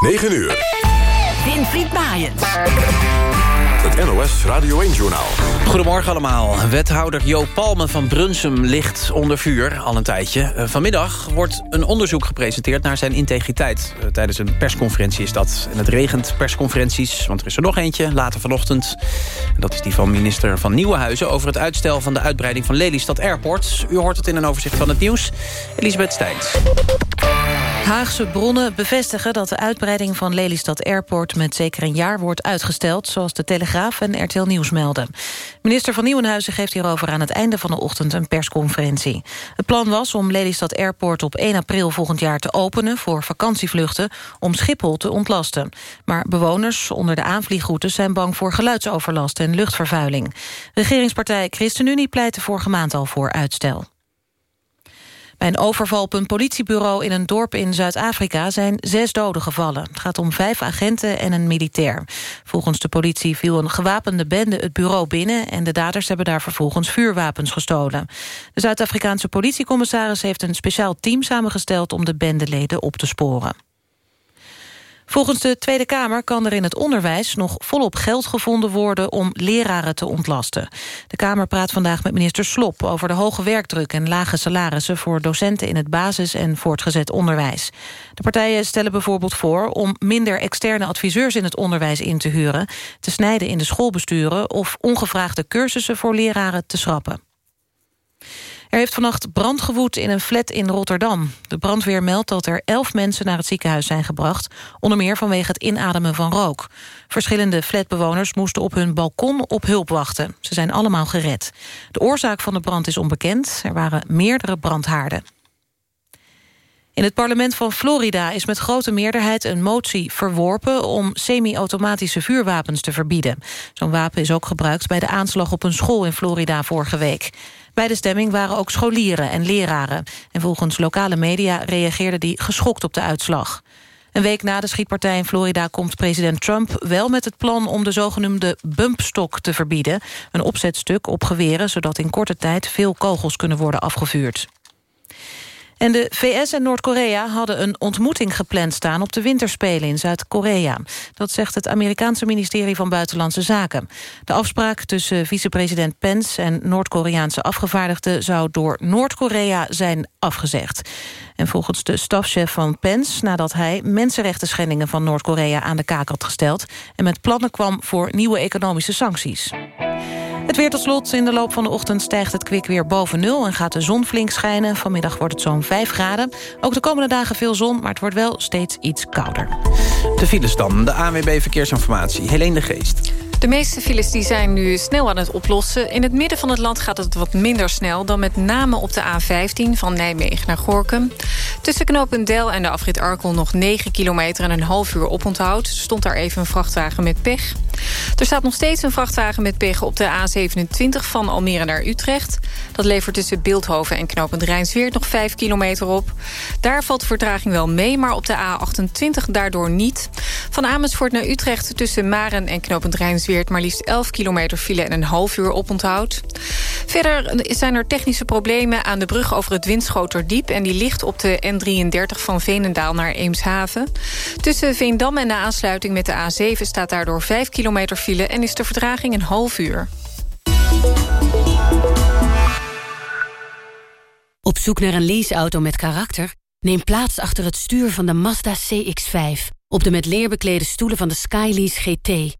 9 uur. Winfried Maaiens. Het NOS Radio 1-journaal. Goedemorgen allemaal. Wethouder Jo Palme van Brunsum ligt onder vuur al een tijdje. Eh, Vanmiddag wordt een onderzoek gepresenteerd naar zijn integriteit. Eh, Tijdens een persconferentie is dat. En het regent persconferenties, want er is er nog eentje later vanochtend. En dat is die van minister van Nieuwenhuizen... over het uitstel van de uitbreiding van Lelystad Airport. U hoort het in een overzicht van het nieuws. Elisabeth Steins. Haagse bronnen bevestigen dat de uitbreiding van Lelystad Airport... met zeker een jaar wordt uitgesteld, zoals de Telegraaf en RTL Nieuws melden. Minister van Nieuwenhuizen geeft hierover aan het einde van de ochtend een persconferentie. Het plan was om Lelystad Airport op 1 april volgend jaar te openen... voor vakantievluchten om Schiphol te ontlasten. Maar bewoners onder de aanvliegroutes zijn bang voor geluidsoverlast en luchtvervuiling. Regeringspartij ChristenUnie pleitte vorige maand al voor uitstel. Bij een overval op een politiebureau in een dorp in Zuid-Afrika... zijn zes doden gevallen. Het gaat om vijf agenten en een militair. Volgens de politie viel een gewapende bende het bureau binnen... en de daders hebben daar vervolgens vuurwapens gestolen. De Zuid-Afrikaanse politiecommissaris heeft een speciaal team samengesteld... om de bendeleden op te sporen. Volgens de Tweede Kamer kan er in het onderwijs nog volop geld gevonden worden om leraren te ontlasten. De Kamer praat vandaag met minister Slop over de hoge werkdruk en lage salarissen voor docenten in het basis- en voortgezet onderwijs. De partijen stellen bijvoorbeeld voor om minder externe adviseurs in het onderwijs in te huren, te snijden in de schoolbesturen of ongevraagde cursussen voor leraren te schrappen. Er heeft vannacht brand gewoed in een flat in Rotterdam. De brandweer meldt dat er elf mensen naar het ziekenhuis zijn gebracht... onder meer vanwege het inademen van rook. Verschillende flatbewoners moesten op hun balkon op hulp wachten. Ze zijn allemaal gered. De oorzaak van de brand is onbekend. Er waren meerdere brandhaarden. In het parlement van Florida is met grote meerderheid een motie verworpen... om semi-automatische vuurwapens te verbieden. Zo'n wapen is ook gebruikt bij de aanslag op een school in Florida vorige week. Bij de stemming waren ook scholieren en leraren. En volgens lokale media reageerden die geschokt op de uitslag. Een week na de schietpartij in Florida komt president Trump wel met het plan om de zogenoemde bumpstok te verbieden. Een opzetstuk op geweren, zodat in korte tijd veel kogels kunnen worden afgevuurd. En de VS en Noord-Korea hadden een ontmoeting gepland staan... op de winterspelen in Zuid-Korea. Dat zegt het Amerikaanse ministerie van Buitenlandse Zaken. De afspraak tussen vicepresident Pence en Noord-Koreaanse afgevaardigden... zou door Noord-Korea zijn afgezegd. En volgens de stafchef van Pence... nadat hij mensenrechten schendingen van Noord-Korea aan de kaak had gesteld... en met plannen kwam voor nieuwe economische sancties. Het weer tot slot. In de loop van de ochtend stijgt het kwik weer boven nul... en gaat de zon flink schijnen. Vanmiddag wordt het zo'n 5 graden. Ook de komende dagen veel zon, maar het wordt wel steeds iets kouder. De files dan, de ANWB Verkeersinformatie. Helene de Geest. De meeste files die zijn nu snel aan het oplossen. In het midden van het land gaat het wat minder snel... dan met name op de A15 van Nijmegen naar Gorkum. Tussen Knopendel en de afrit Arkel nog 9 kilometer... en een half uur oponthoud. Stond daar even een vrachtwagen met pech. Er staat nog steeds een vrachtwagen met pech op de A27 van Almere naar Utrecht. Dat levert tussen Beeldhoven en Knopend Rijnsweert nog 5 kilometer op. Daar valt vertraging wel mee, maar op de A28 daardoor niet. Van Amersfoort naar Utrecht tussen Maren en Knopend Rijnsweert... maar liefst 11 kilometer file en een half uur oponthoud. Verder zijn er technische problemen aan de brug over het Winschoterdiep... en die ligt op de N33 van Veenendaal naar Eemshaven. Tussen Veendam en de aansluiting met de A7 staat daardoor 5 kilometer file... en is de vertraging een half uur. Op zoek naar een leaseauto met karakter? Neem plaats achter het stuur van de Mazda CX-5. Op de met leer beklede stoelen van de Skylease GT.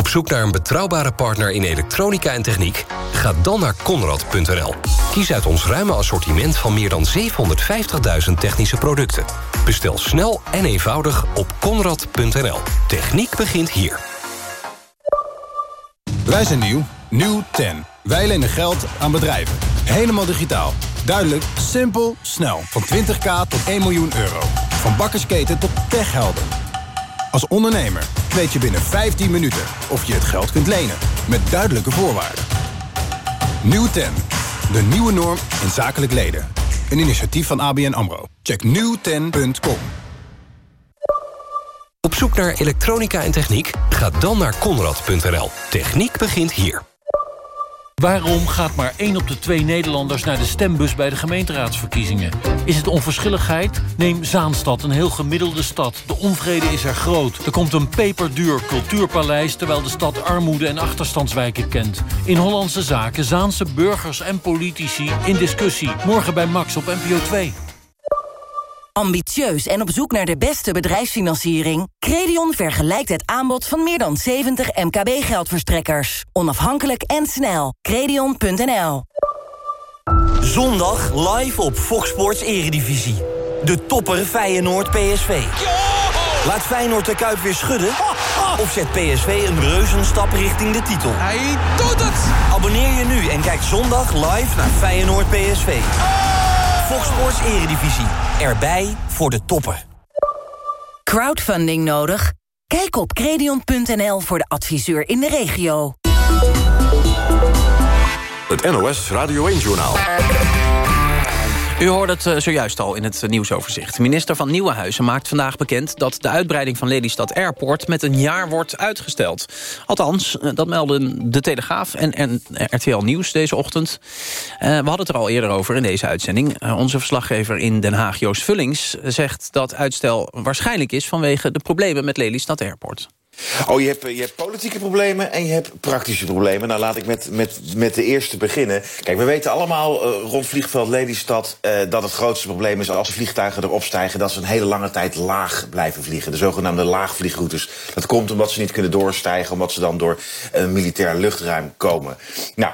Op zoek naar een betrouwbare partner in elektronica en techniek? Ga dan naar Conrad.nl. Kies uit ons ruime assortiment van meer dan 750.000 technische producten. Bestel snel en eenvoudig op Conrad.nl. Techniek begint hier. Wij zijn nieuw. Nieuw 10. Wij lenen geld aan bedrijven. Helemaal digitaal. Duidelijk, simpel, snel. Van 20k tot 1 miljoen euro. Van bakkersketen tot techhelden. Als ondernemer weet je binnen 15 minuten of je het geld kunt lenen. Met duidelijke voorwaarden. Nieuw 10. De nieuwe norm in zakelijk leden. Een initiatief van ABN AMRO. Check nieuwten.com. Op zoek naar elektronica en techniek? Ga dan naar konrad.nl. Techniek begint hier. Waarom gaat maar één op de twee Nederlanders naar de stembus bij de gemeenteraadsverkiezingen? Is het onverschilligheid? Neem Zaanstad, een heel gemiddelde stad. De onvrede is er groot. Er komt een peperduur cultuurpaleis... terwijl de stad armoede en achterstandswijken kent. In Hollandse Zaken, Zaanse burgers en politici in discussie. Morgen bij Max op NPO 2. Ambitieus en op zoek naar de beste bedrijfsfinanciering? Credion vergelijkt het aanbod van meer dan 70 MKB-geldverstrekkers. Onafhankelijk en snel. Credion.nl Zondag live op Fox Sports Eredivisie. De topper Feyenoord PSV. Laat Feyenoord de Kuip weer schudden? Of zet PSV een reuzenstap richting de titel? Hij doet het! Abonneer je nu en kijk zondag live naar Feyenoord PSV. Fox Sports Eredivisie. Erbij voor de toppen. Crowdfunding nodig? Kijk op credion.nl voor de adviseur in de regio. Het NOS Radio 1-journaal. U hoorde het eh, zojuist al in het eh, nieuwsoverzicht. Minister van Nieuwenhuizen maakt vandaag bekend... dat de uitbreiding van Lelystad Airport met een jaar wordt uitgesteld. Althans, eh, dat melden De Telegraaf en, en RTL Nieuws deze ochtend. we hadden het er al eerder over in deze uitzending. onze verslaggever in Den Haag, Joost Vullings... zegt dat uitstel waarschijnlijk is vanwege de problemen met Lelystad Airport. Oh, je hebt, je hebt politieke problemen en je hebt praktische problemen. Nou, laat ik met, met, met de eerste beginnen. Kijk, we weten allemaal uh, rond vliegveld Lelystad... Uh, dat het grootste probleem is als vliegtuigen erop stijgen... dat ze een hele lange tijd laag blijven vliegen. De zogenaamde laagvliegroutes. Dat komt omdat ze niet kunnen doorstijgen... omdat ze dan door een militair luchtruim komen. Nou,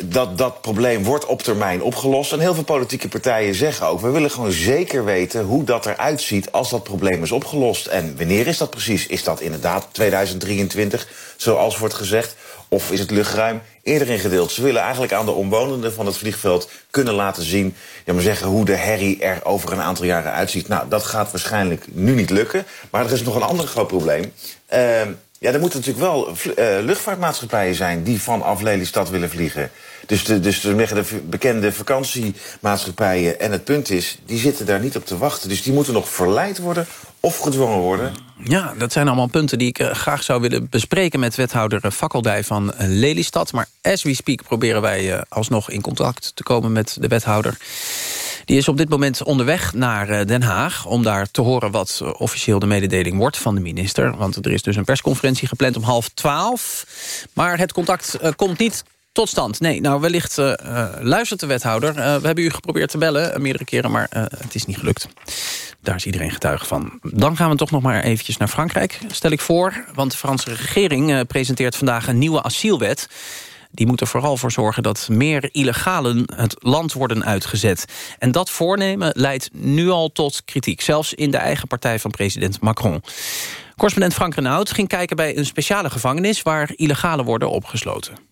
dat, dat probleem wordt op termijn opgelost. En heel veel politieke partijen zeggen ook... we willen gewoon zeker weten hoe dat eruit ziet als dat probleem is opgelost. En wanneer is dat precies? Is dat inderdaad 2023, zoals wordt gezegd? Of is het luchtruim eerder ingedeeld? Ze willen eigenlijk aan de omwonenden van het vliegveld kunnen laten zien... Ja, maar zeggen hoe de herrie er over een aantal jaren uitziet. Nou, dat gaat waarschijnlijk nu niet lukken. Maar er is nog een ander groot probleem. Uh, ja, er moeten natuurlijk wel uh, luchtvaartmaatschappijen zijn... die vanaf Lelystad willen vliegen. Dus de, dus de, de bekende vakantiemaatschappijen. En het punt is, die zitten daar niet op te wachten. Dus die moeten nog verleid worden of gedwongen worden. Ja, dat zijn allemaal punten die ik uh, graag zou willen bespreken... met wethouder Fakkeldij van Lelystad. Maar as we speak proberen wij alsnog in contact te komen met de wethouder. Die is op dit moment onderweg naar Den Haag... om daar te horen wat officieel de mededeling wordt van de minister. Want er is dus een persconferentie gepland om half twaalf. Maar het contact komt niet tot stand. Nee, nou wellicht uh, luistert de wethouder. We hebben u geprobeerd te bellen, meerdere keren, maar het is niet gelukt. Daar is iedereen getuige van. Dan gaan we toch nog maar eventjes naar Frankrijk, stel ik voor. Want de Franse regering presenteert vandaag een nieuwe asielwet. Die moet er vooral voor zorgen dat meer illegalen het land worden uitgezet. En dat voornemen leidt nu al tot kritiek. Zelfs in de eigen partij van president Macron. Correspondent Frank Renaud ging kijken bij een speciale gevangenis... waar illegalen worden opgesloten.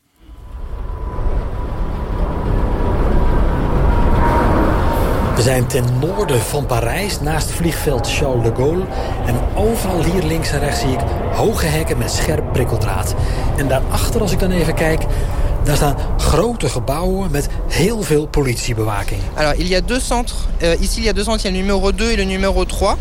We zijn ten noorden van Parijs, naast vliegveld Charles de Gaulle. En overal hier links en rechts zie ik hoge hekken met scherp prikkeldraad. En daarachter, als ik dan even kijk, daar staan grote gebouwen met heel veel politiebewaking. Alors, il y a deux centres. Uh, ici, il y a deux centres. Il y a le numéro 2 et le numéro 3.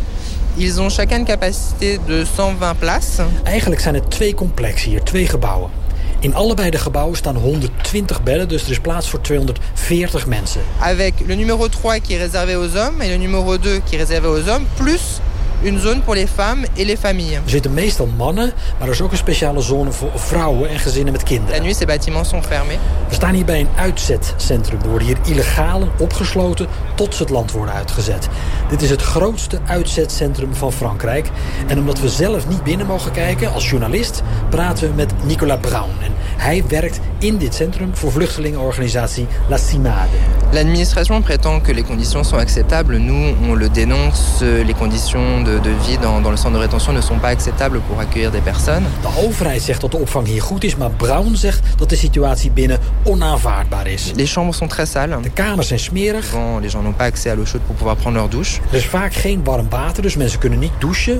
Ils ont chacun une capacité de 120 places. Eigenlijk zijn het twee complexen hier, twee gebouwen. In allebei de gebouwen staan 120 bedden, dus er is plaats voor 240 mensen. Avec le numéro 3 qui est réservé aux hommes et le numéro 2 qui est réservé aux hommes, plus une zone pour les femmes et les familles. Er zitten meestal mannen, maar er is ook een speciale zone voor vrouwen en gezinnen met kinderen. La nuit, ces bâtiments sont fermés. We staan hier bij een uitzetcentrum. Er worden hier illegalen opgesloten tot ze het land worden uitgezet. Dit is het grootste uitzetcentrum van Frankrijk. En omdat we zelf niet binnen mogen kijken, als journalist... praten we met Nicolas Brown. En hij werkt in dit centrum voor vluchtelingenorganisatie La Cimade. L'administration prétend que les conditions sont acceptables. Nous, on le dénonce. Les conditions de, de vie dans, dans le centre de rétention ne sont pas acceptables pour accueillir des personnes. De overheid zegt dat de opvang hier goed is, maar Brown zegt dat de situatie binnen onaanvaardbaar is. Les chambres sont très sales. De kamers zijn smerig. Les gens n'ont pas accès à l'eau chaude pour pouvoir prendre leur douche. Er is vaak geen warm water, dus mensen kunnen niet douchen.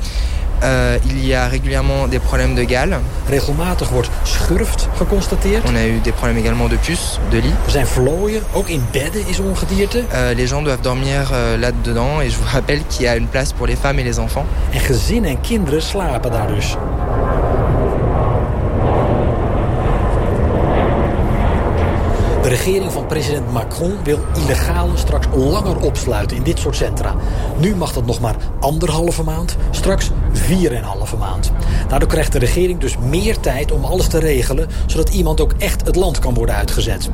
Euh, il y a régulièrement des problèmes de gale. Regelmatig wordt schurft geconstateerd. On a eu des problèmes également de puces, de lit. Er zijn vlooien, ook in bedden is ongedierte. Euh, les gens doivent dormir euh, là-dedans. Et je vous rappelle qu'il y a une place pour les femmes et les enfants. En gezinnen en kinderen slapen daar dus. De regering van president Macron wil illegalen straks langer opsluiten in dit soort centra. Nu mag dat nog maar anderhalve maand, straks vier en halve maand. Daardoor krijgt de regering dus meer tijd om alles te regelen... zodat iemand ook echt het land kan worden uitgezet.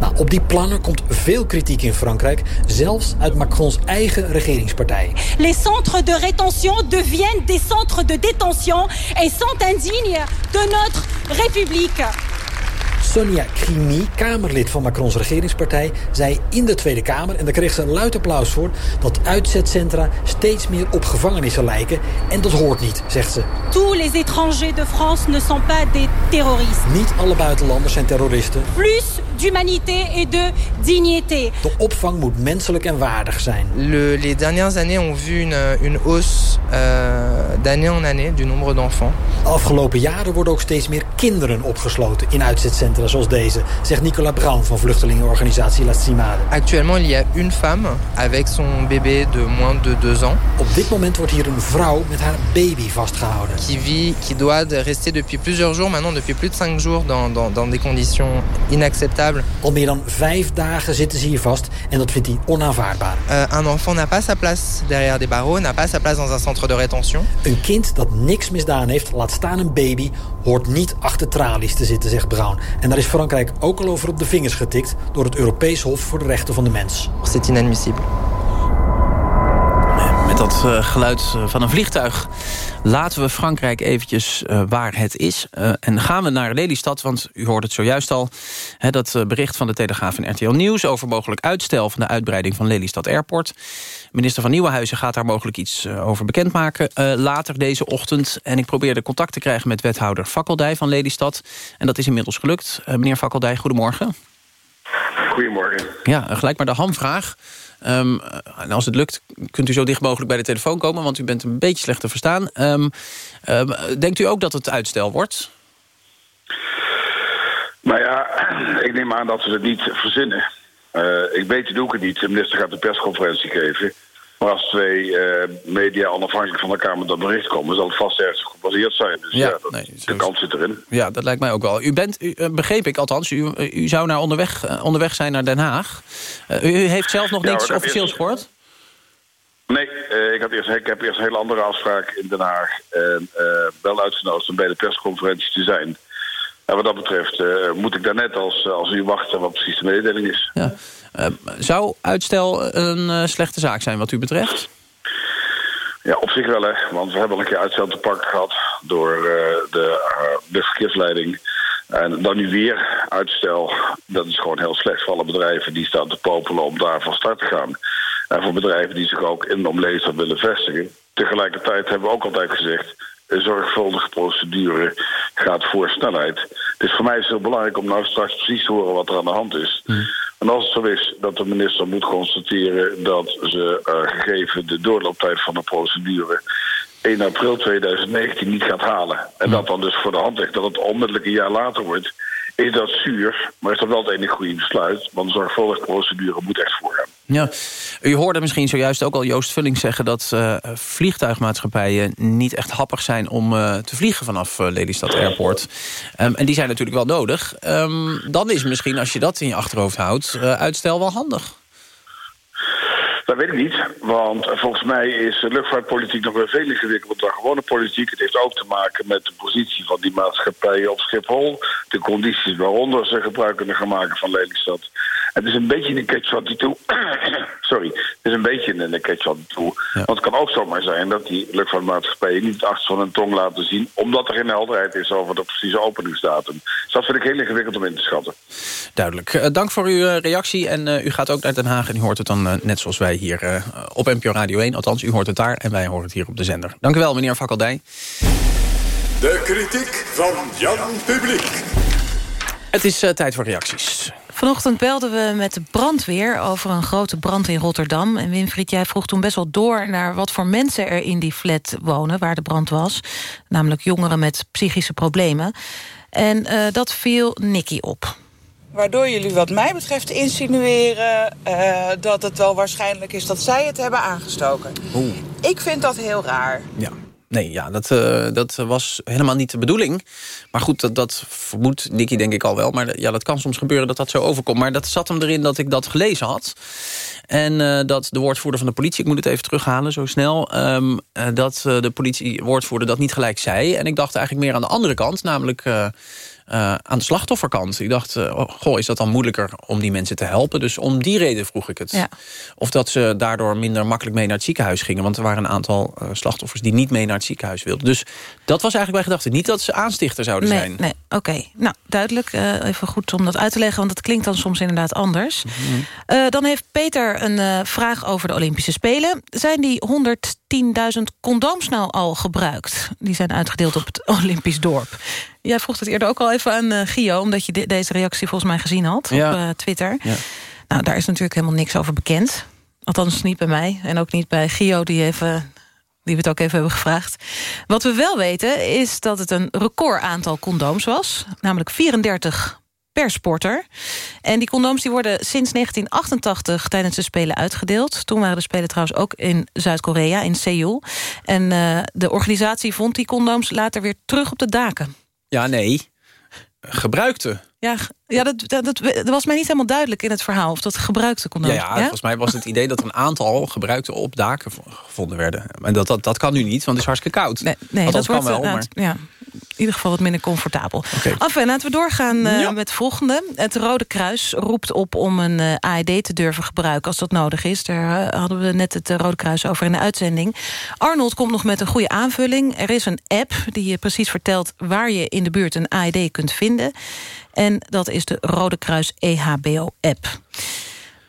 Nou, op die plannen komt veel kritiek in Frankrijk, zelfs uit Macrons eigen regeringspartij. Les centres de rétention deviennent des centres de détention... et sont indignes de notre République. Sonia Crimi, Kamerlid van Macrons regeringspartij... zei in de Tweede Kamer, en daar kreeg ze een luid applaus voor... dat uitzetcentra steeds meer op gevangenissen lijken. En dat hoort niet, zegt ze. Tous les étrangers de France ne sont pas des terroristes. Niet alle buitenlanders zijn terroristen. Plus d'humanité et de dignité. De opvang moet menselijk en waardig zijn. Le, les dernières années ont vu une, une hausse euh, d'année en année du nombre d'enfants. De afgelopen jaren worden ook steeds meer kinderen opgesloten in uitzetcentra zoals deze, zegt Nicolas Brown van vluchtelingenorganisatie La Cimade. Actuellement, il y a une femme avec son bébé de moins de deux ans. Op dit moment wordt hier een vrouw met haar baby vastgehouden. Qui vit, qui doit rester depuis plusieurs jours, maintenant depuis plus de cinq jours, dans, dans, dans des conditions inacceptables. Al meer dan vijf dagen zitten ze hier vast en dat vindt hij onaanvaardbaar. Uh, un enfant n'a pas sa place derrière des barreaux, n'a pas sa place dans un centre de rétention. Een kind dat niks misdaan heeft, laat staan een baby, hoort niet achter tralies te zitten, zegt Brown. En daar is Frankrijk ook al over op de vingers getikt... door het Europees Hof voor de Rechten van de Mens. C'est inadmissible. Dat uh, geluid van een vliegtuig laten we Frankrijk eventjes uh, waar het is. Uh, en gaan we naar Lelystad, want u hoort het zojuist al... Hè, dat bericht van de Telegraaf en RTL Nieuws... over mogelijk uitstel van de uitbreiding van Lelystad Airport. Minister van Nieuwenhuizen gaat daar mogelijk iets over bekendmaken... later deze ochtend. En ik probeerde contact te krijgen met wethouder Fakkeldij van Lelystad. En dat is inmiddels gelukt. meneer Fakkeldij, goedemorgen. Goedemorgen. Ja, gelijk maar de hamvraag. En als het lukt, kunt u zo dicht mogelijk bij de telefoon komen... want u bent een beetje slecht te verstaan. Um, um, denkt u ook dat het uitstel wordt? Nou ja, ik neem aan dat ze het niet verzinnen. Uh, ik weet het ook niet. De minister gaat een persconferentie geven. Maar als twee uh, media onafhankelijk van elkaar met dat bericht komen... zal het vast ergens gebaseerd zijn. Dus ja, ja dat, nee, de kans zit erin. Ja, dat lijkt mij ook wel. U bent, u, begreep ik althans, u, u zou naar onderweg, uh, onderweg zijn naar Den Haag. Uh, u heeft zelf nog ja, niets officieels eerst... gehoord? Nee, ik, had eerst, ik heb eerst een hele andere afspraak in Den Haag. En wel uitgenodigd om bij de persconferentie te zijn... En wat dat betreft uh, moet ik daar net als, als u wachten wat precies de mededeling is. Ja. Uh, zou uitstel een uh, slechte zaak zijn wat u betreft? Ja, op zich wel, hè. Want we hebben al een keer uitstel te pakken gehad door de, de verkeersleiding. En dan nu weer uitstel. Dat is gewoon heel slecht voor alle bedrijven die staan te popelen om daar van start te gaan. En voor bedrijven die zich ook in de omlezer willen vestigen. Tegelijkertijd hebben we ook altijd gezegd een zorgvuldige procedure gaat voor snelheid. Het is voor mij heel belangrijk om nou straks precies te horen wat er aan de hand is. Mm. En als het zo is dat de minister moet constateren dat ze uh, gegeven de doorlooptijd van de procedure 1 april 2019 niet gaat halen. En dat dan dus voor de hand ligt dat het onmiddellijk een jaar later wordt is dat zuur, maar is dat wel het enige goede besluit. Want een zorgvuldige procedure moet echt voorgaan. Ja, u hoorde misschien zojuist ook al Joost Vulling zeggen... dat uh, vliegtuigmaatschappijen niet echt happig zijn om uh, te vliegen vanaf uh, Lelystad Airport. Um, en die zijn natuurlijk wel nodig. Um, dan is misschien, als je dat in je achterhoofd houdt, uitstel wel handig. Dat weet ik niet, want volgens mij is luchtvaartpolitiek nog wel veel ingewikkelder dan gewone politiek. Het heeft ook te maken met de positie van die maatschappijen op Schiphol, de condities waaronder ze gebruik kunnen gaan maken van Lelystad. Het is een beetje een catch toe. Sorry, het is een beetje een catch toe. Ja. Want het kan ook zomaar zijn dat die luchtvaartmaatschappijen niet achter van hun tong laten zien, omdat er geen helderheid is over de precieze openingsdatum. Dus dat vind ik heel ingewikkeld om in te schatten. Duidelijk. Uh, dank voor uw uh, reactie en uh, u gaat ook naar Den Haag en u hoort het dan net zoals wij hier op NPO Radio 1. Althans, u hoort het daar en wij horen het hier op de zender. Dank u wel, meneer Fakkeldij. De kritiek van Jan Publiek. Het is tijd voor reacties. Vanochtend belden we met de brandweer over een grote brand in Rotterdam. En Winfried, jij vroeg toen best wel door naar wat voor mensen er in die flat wonen... waar de brand was, namelijk jongeren met psychische problemen. En uh, dat viel Nicky op. Waardoor jullie wat mij betreft insinueren uh, dat het wel waarschijnlijk is dat zij het hebben aangestoken. Oeh. Ik vind dat heel raar. Ja. Nee, ja, dat, uh, dat was helemaal niet de bedoeling. Maar goed, dat, dat vermoedt Nicky denk ik al wel. Maar ja, dat kan soms gebeuren dat dat zo overkomt. Maar dat zat hem erin dat ik dat gelezen had. En uh, dat de woordvoerder van de politie, ik moet het even terughalen zo snel... Um, uh, dat de politiewoordvoerder dat niet gelijk zei. En ik dacht eigenlijk meer aan de andere kant, namelijk... Uh, aan de slachtofferkant. Ik dacht, uh, goh, is dat dan moeilijker om die mensen te helpen? Dus om die reden vroeg ik het. Ja. Of dat ze daardoor minder makkelijk mee naar het ziekenhuis gingen. Want er waren een aantal uh, slachtoffers die niet mee naar het ziekenhuis wilden. Dus dat was eigenlijk mijn gedachte. Niet dat ze aanstichter zouden nee, zijn. Nee, oké. Okay. Nou, duidelijk. even goed om dat uit te leggen, want het klinkt dan soms inderdaad anders. Mm -hmm. dan heeft Peter een vraag over de Olympische Spelen. Zijn die 110.000 condooms nou al gebruikt? Die zijn uitgedeeld op het Olympisch dorp. Jij vroeg het eerder ook al even aan uh, Gio... omdat je de deze reactie volgens mij gezien had ja. op uh, Twitter. Ja. Nou, daar is natuurlijk helemaal niks over bekend. Althans niet bij mij en ook niet bij Gio... die, even, die we het ook even hebben gevraagd. Wat we wel weten is dat het een record aantal condooms was. Namelijk 34 per sporter. En die condooms die worden sinds 1988 tijdens de Spelen uitgedeeld. Toen waren de Spelen trouwens ook in Zuid-Korea, in Seoul. En uh, de organisatie vond die condooms later weer terug op de daken. Ja, nee. Gebruikte. Ja, ja dat, dat, was mij niet helemaal duidelijk in het verhaal... of dat gebruikte condooms. Ja, ja, ja, volgens mij was het idee dat er een aantal gebruikte op daken gevonden werden. En dat, dat, dat kan nu niet, want het is hartstikke koud. Nee, nee dat kan wordt, wel, maar... ja, in ieder geval wat minder comfortabel. Okay. Af en laten we doorgaan uh, ja. met het volgende. Het Rode Kruis roept op om een uh, AED te durven gebruiken als dat nodig is. Daar uh, hadden we net het Rode Kruis over in de uitzending. Arnold komt nog met een goede aanvulling. Er is een app die je precies vertelt waar je in de buurt een AED kunt vinden. En dat is de Rode Kruis EHBO-app.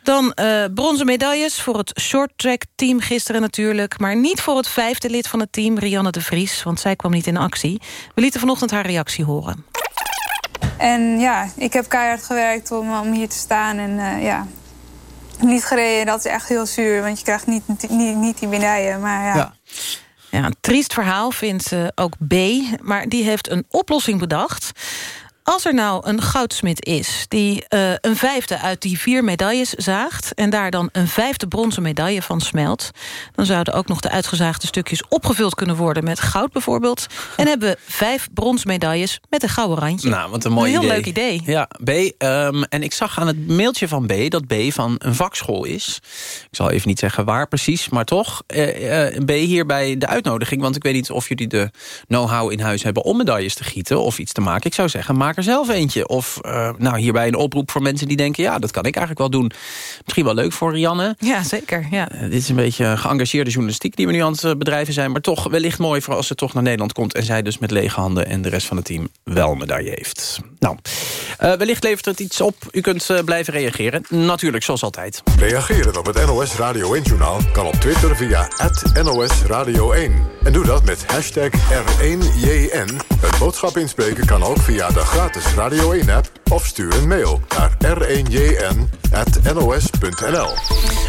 Dan uh, bronzen medailles voor het shorttrack team gisteren natuurlijk... maar niet voor het vijfde lid van het team, Rianne de Vries... want zij kwam niet in actie. We lieten vanochtend haar reactie horen. En ja, ik heb keihard gewerkt om, om hier te staan. En uh, ja, niet gereden, dat is echt heel zuur. Want je krijgt niet, niet, niet die medaille, maar ja. ja. Ja, een triest verhaal vindt uh, ook B, maar die heeft een oplossing bedacht... Als er nou een goudsmid is die uh, een vijfde uit die vier medailles zaagt... en daar dan een vijfde bronzen medaille van smelt... dan zouden ook nog de uitgezaagde stukjes opgevuld kunnen worden... met goud bijvoorbeeld. En hebben we vijf bronsmedailles met een gouden randje. Nou, wat een mooi een heel idee. leuk idee. Ja, B. Um, en ik zag aan het mailtje van B dat B van een vakschool is. Ik zal even niet zeggen waar precies, maar toch. Uh, uh, B hier bij de uitnodiging. Want ik weet niet of jullie de know-how in huis hebben... om medailles te gieten of iets te maken. Ik zou zeggen, maak er zelf eentje. Of uh, nou, hierbij een oproep voor mensen die denken... ja, dat kan ik eigenlijk wel doen. Misschien wel leuk voor Rianne. Ja, zeker. Ja. Uh, dit is een beetje geëngageerde journalistiek die we nu aan het bedrijven zijn. Maar toch wellicht mooi voor als ze toch naar Nederland komt... en zij dus met lege handen en de rest van het team wel medaille heeft. Nou, uh, wellicht levert het iets op. U kunt blijven reageren. Natuurlijk, zoals altijd. Reageren op het NOS Radio 1-journaal kan op Twitter via NOS Radio 1. En doe dat met hashtag R1JN. Het boodschap inspreken kan ook via de gratis Radio 1-app of stuur een mail naar r1jn.nos.nl.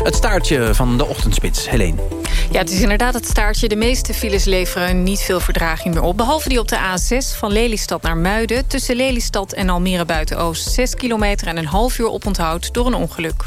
Het staartje van de ochtendspits, Helene. Ja, het is inderdaad het staartje. De meeste files leveren niet veel verdraging meer op. Behalve die op de A6 van Lelystad naar Muiden. Tussen Lelystad en Almere Buiten-Oost. 6 kilometer en een half uur oponthoud door een ongeluk.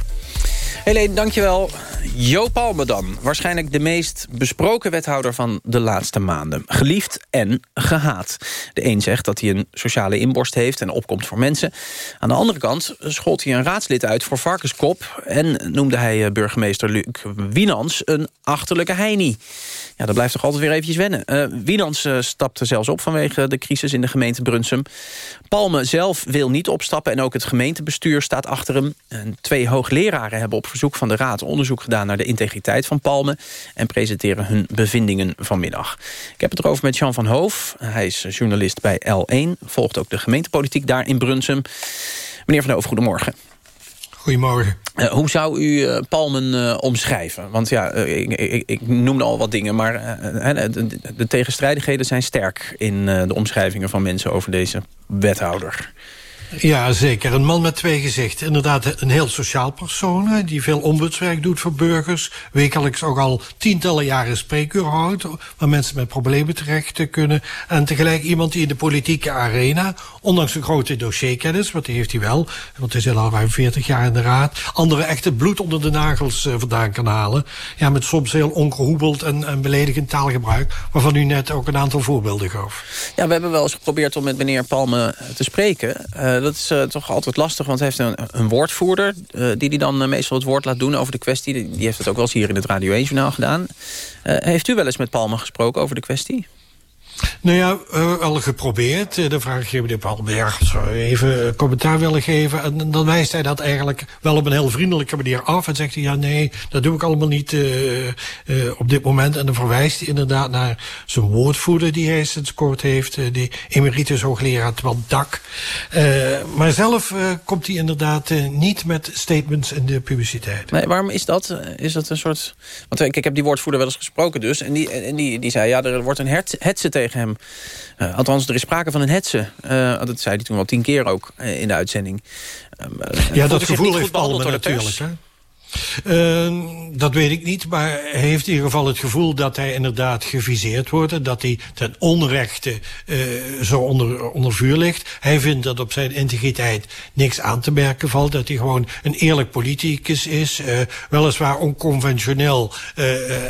Helene, dankjewel. Jo Palme dan. Waarschijnlijk de meest besproken wethouder van de laatste maanden. Geliefd en gehaat. De een zegt dat hij een sociale inborst heeft en opkomt voor mensen. Aan de andere kant schold hij een raadslid uit voor varkenskop... en noemde hij burgemeester Luc Wienans een achterlijke heinie. Ja, dat blijft toch altijd weer eventjes wennen. Uh, Wienans uh, stapte zelfs op vanwege de crisis in de gemeente Brunsum. Palme zelf wil niet opstappen en ook het gemeentebestuur staat achter hem. En twee hoogleraren hebben op verzoek van de raad onderzoek gedaan... naar de integriteit van Palme en presenteren hun bevindingen vanmiddag. Ik heb het erover met Jean van Hoof. Hij is journalist bij L1, volgt ook de gemeentepolitiek daar in Brunsum. Meneer van Hoof, goedemorgen. Goedemorgen. Uh, hoe zou u uh, Palmen uh, omschrijven? Want ja, ik, ik, ik, noemde al wat dingen, maar de, de, tegenstrijdigheden zijn sterk in de omschrijvingen van mensen over deze wethouder. Ja, zeker. Een man met twee gezichten. Inderdaad, een heel sociaal persoon... die veel ombudswerk doet voor burgers. Wekelijks ook al tientallen jaren spreekuur houdt... waar mensen met problemen terecht kunnen. En tegelijk iemand die in de politieke arena... ondanks een grote dossierkennis, want die heeft hij wel... want hij zit al ruim 40 jaar in de raad... andere echte bloed onder de nagels uh, vandaan kan halen. Ja, met soms heel ongehoebeld en, en beledigend taalgebruik... waarvan u net ook een aantal voorbeelden gaf. Ja, we hebben wel eens geprobeerd om met meneer Palme te spreken... Uh, dat is toch altijd lastig, want hij heeft een, een woordvoerder... Die die dan meestal het woord laat doen over de kwestie. Die, die heeft het ook wel eens hier in het Radio 1-journaal gedaan. heeft u wel eens met Palme gesproken over de kwestie? Nou ja, uh, al geprobeerd. Uh, dan vraag je meneer Palmberg zou even commentaar willen geven. En dan wijst hij dat eigenlijk wel op een heel vriendelijke manier af. En zegt hij, ja nee, dat doe ik allemaal niet op dit moment. En dan verwijst hij inderdaad naar zijn woordvoerder die hij sinds kort heeft. die emeritus hoogleraar Twan Dak. maar zelf komt hij inderdaad niet met statements in de publiciteit. Nee, waarom is dat? Is dat een soort... Want ik, ik heb die woordvoerder wel eens gesproken dus. En die, en die, die zei, ja, er wordt een hetze tegen hem. Uh, althans, er is sprake van een hetze. Uh, dat zei hij toen wel tien keer ook uh, in de uitzending. ja, dat gevoel heeft Palme natuurlijk. Hè? Uh, dat weet ik niet, maar hij heeft in ieder geval het gevoel dat hij inderdaad geviseerd wordt. Dat hij ten onrechte uh, zo onder, onder vuur ligt. Hij vindt dat op zijn integriteit niks aan te merken valt. Dat hij gewoon een eerlijk politicus is. Uh, weliswaar onconventioneel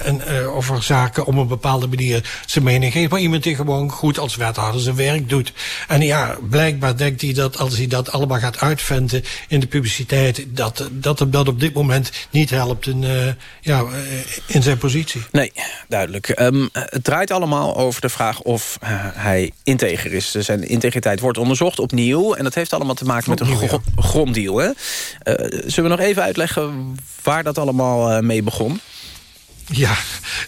en, over zaken op een bepaalde manier zijn mening geeft. Maar iemand die gewoon goed als wethouder zijn werk doet. En ja, blijkbaar denkt hij dat als hij dat allemaal gaat uitventen in de publiciteit... dat, dat dat op dit moment niet helpt in, uh, ja, uh, in zijn positie. Nee, duidelijk. Um, het draait allemaal over de vraag of uh, hij integer is. Zijn integriteit wordt onderzocht opnieuw. En dat heeft allemaal te maken opnieuw, met een ja. gronddeal. Hè? zullen we nog even uitleggen waar dat allemaal mee begon? Ja,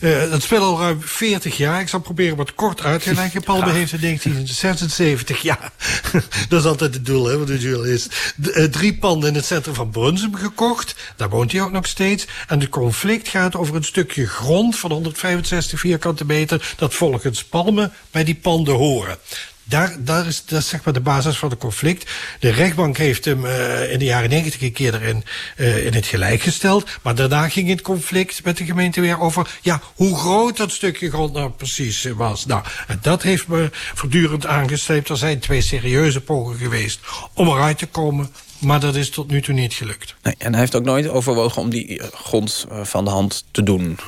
uh, dat speelt al ruim 40 jaar. Ik zal proberen wat kort uit te leggen. Palme heeft in 1976, ja, dat is altijd het doel hè, wat de journalist. Uh, drie panden in het centrum van Brunsum gekocht. Daar woont hij ook nog steeds. En het conflict gaat over een stukje grond van 165 vierkante meter... dat volgens Palme bij die panden horen. Daar, daar is, dat zeg maar de basis van het conflict. De rechtbank heeft hem uh, in de jaren negentig een keer erin uh, in het gelijk gesteld. Maar daarna ging het conflict met de gemeente weer over... ja, hoe groot dat stukje grond nou precies was. Nou, en dat heeft me voortdurend aangestreept. Er zijn twee serieuze pogingen geweest om eruit te komen... Maar dat is tot nu toe niet gelukt. Nee, en hij heeft ook nooit overwogen om die grond uh, van de hand te doen...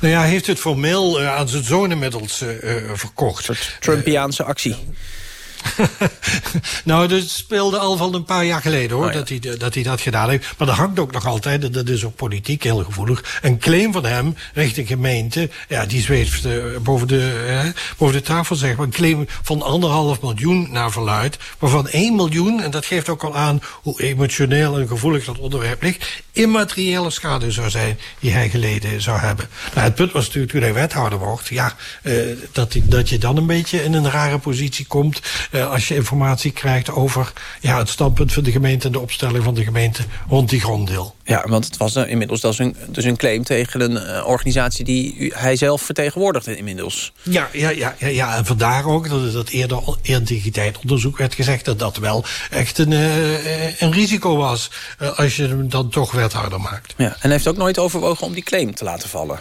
Nou ja, heeft het formeel uh, aan zijn zoon inmiddels uh, verkocht. Een Trumpiaanse actie. nou, dat speelde al van een paar jaar geleden, hoor, oh, ja. dat, hij, dat hij dat gedaan heeft. Maar er hangt ook nog altijd, dat is ook politiek heel gevoelig... een claim van hem richting gemeente, ja, die zweeft uh, boven, de, uh, boven de tafel, zeg maar. Een claim van anderhalf miljoen naar verluid, waarvan 1 miljoen... en dat geeft ook al aan hoe emotioneel en gevoelig dat onderwerp ligt... immateriële schade zou zijn die hij geleden zou hebben. Nou, het punt was natuurlijk toen hij wethouder wordt... ja, uh, dat, dat je dan een beetje in een rare positie komt... Uh, als je informatie krijgt over ja, het standpunt van de gemeente... en de opstelling van de gemeente rond die gronddeel. Ja, want het was uh, inmiddels dus een, dus een claim tegen een uh, organisatie... die hij zelf vertegenwoordigde inmiddels. Ja, ja, ja, ja, ja. en vandaar ook dat, dat eerder integriteitsonderzoek werd gezegd... dat dat wel echt een, een risico was als je hem dan toch wethouder maakt. Ja, en hij heeft ook nooit overwogen om die claim te laten vallen.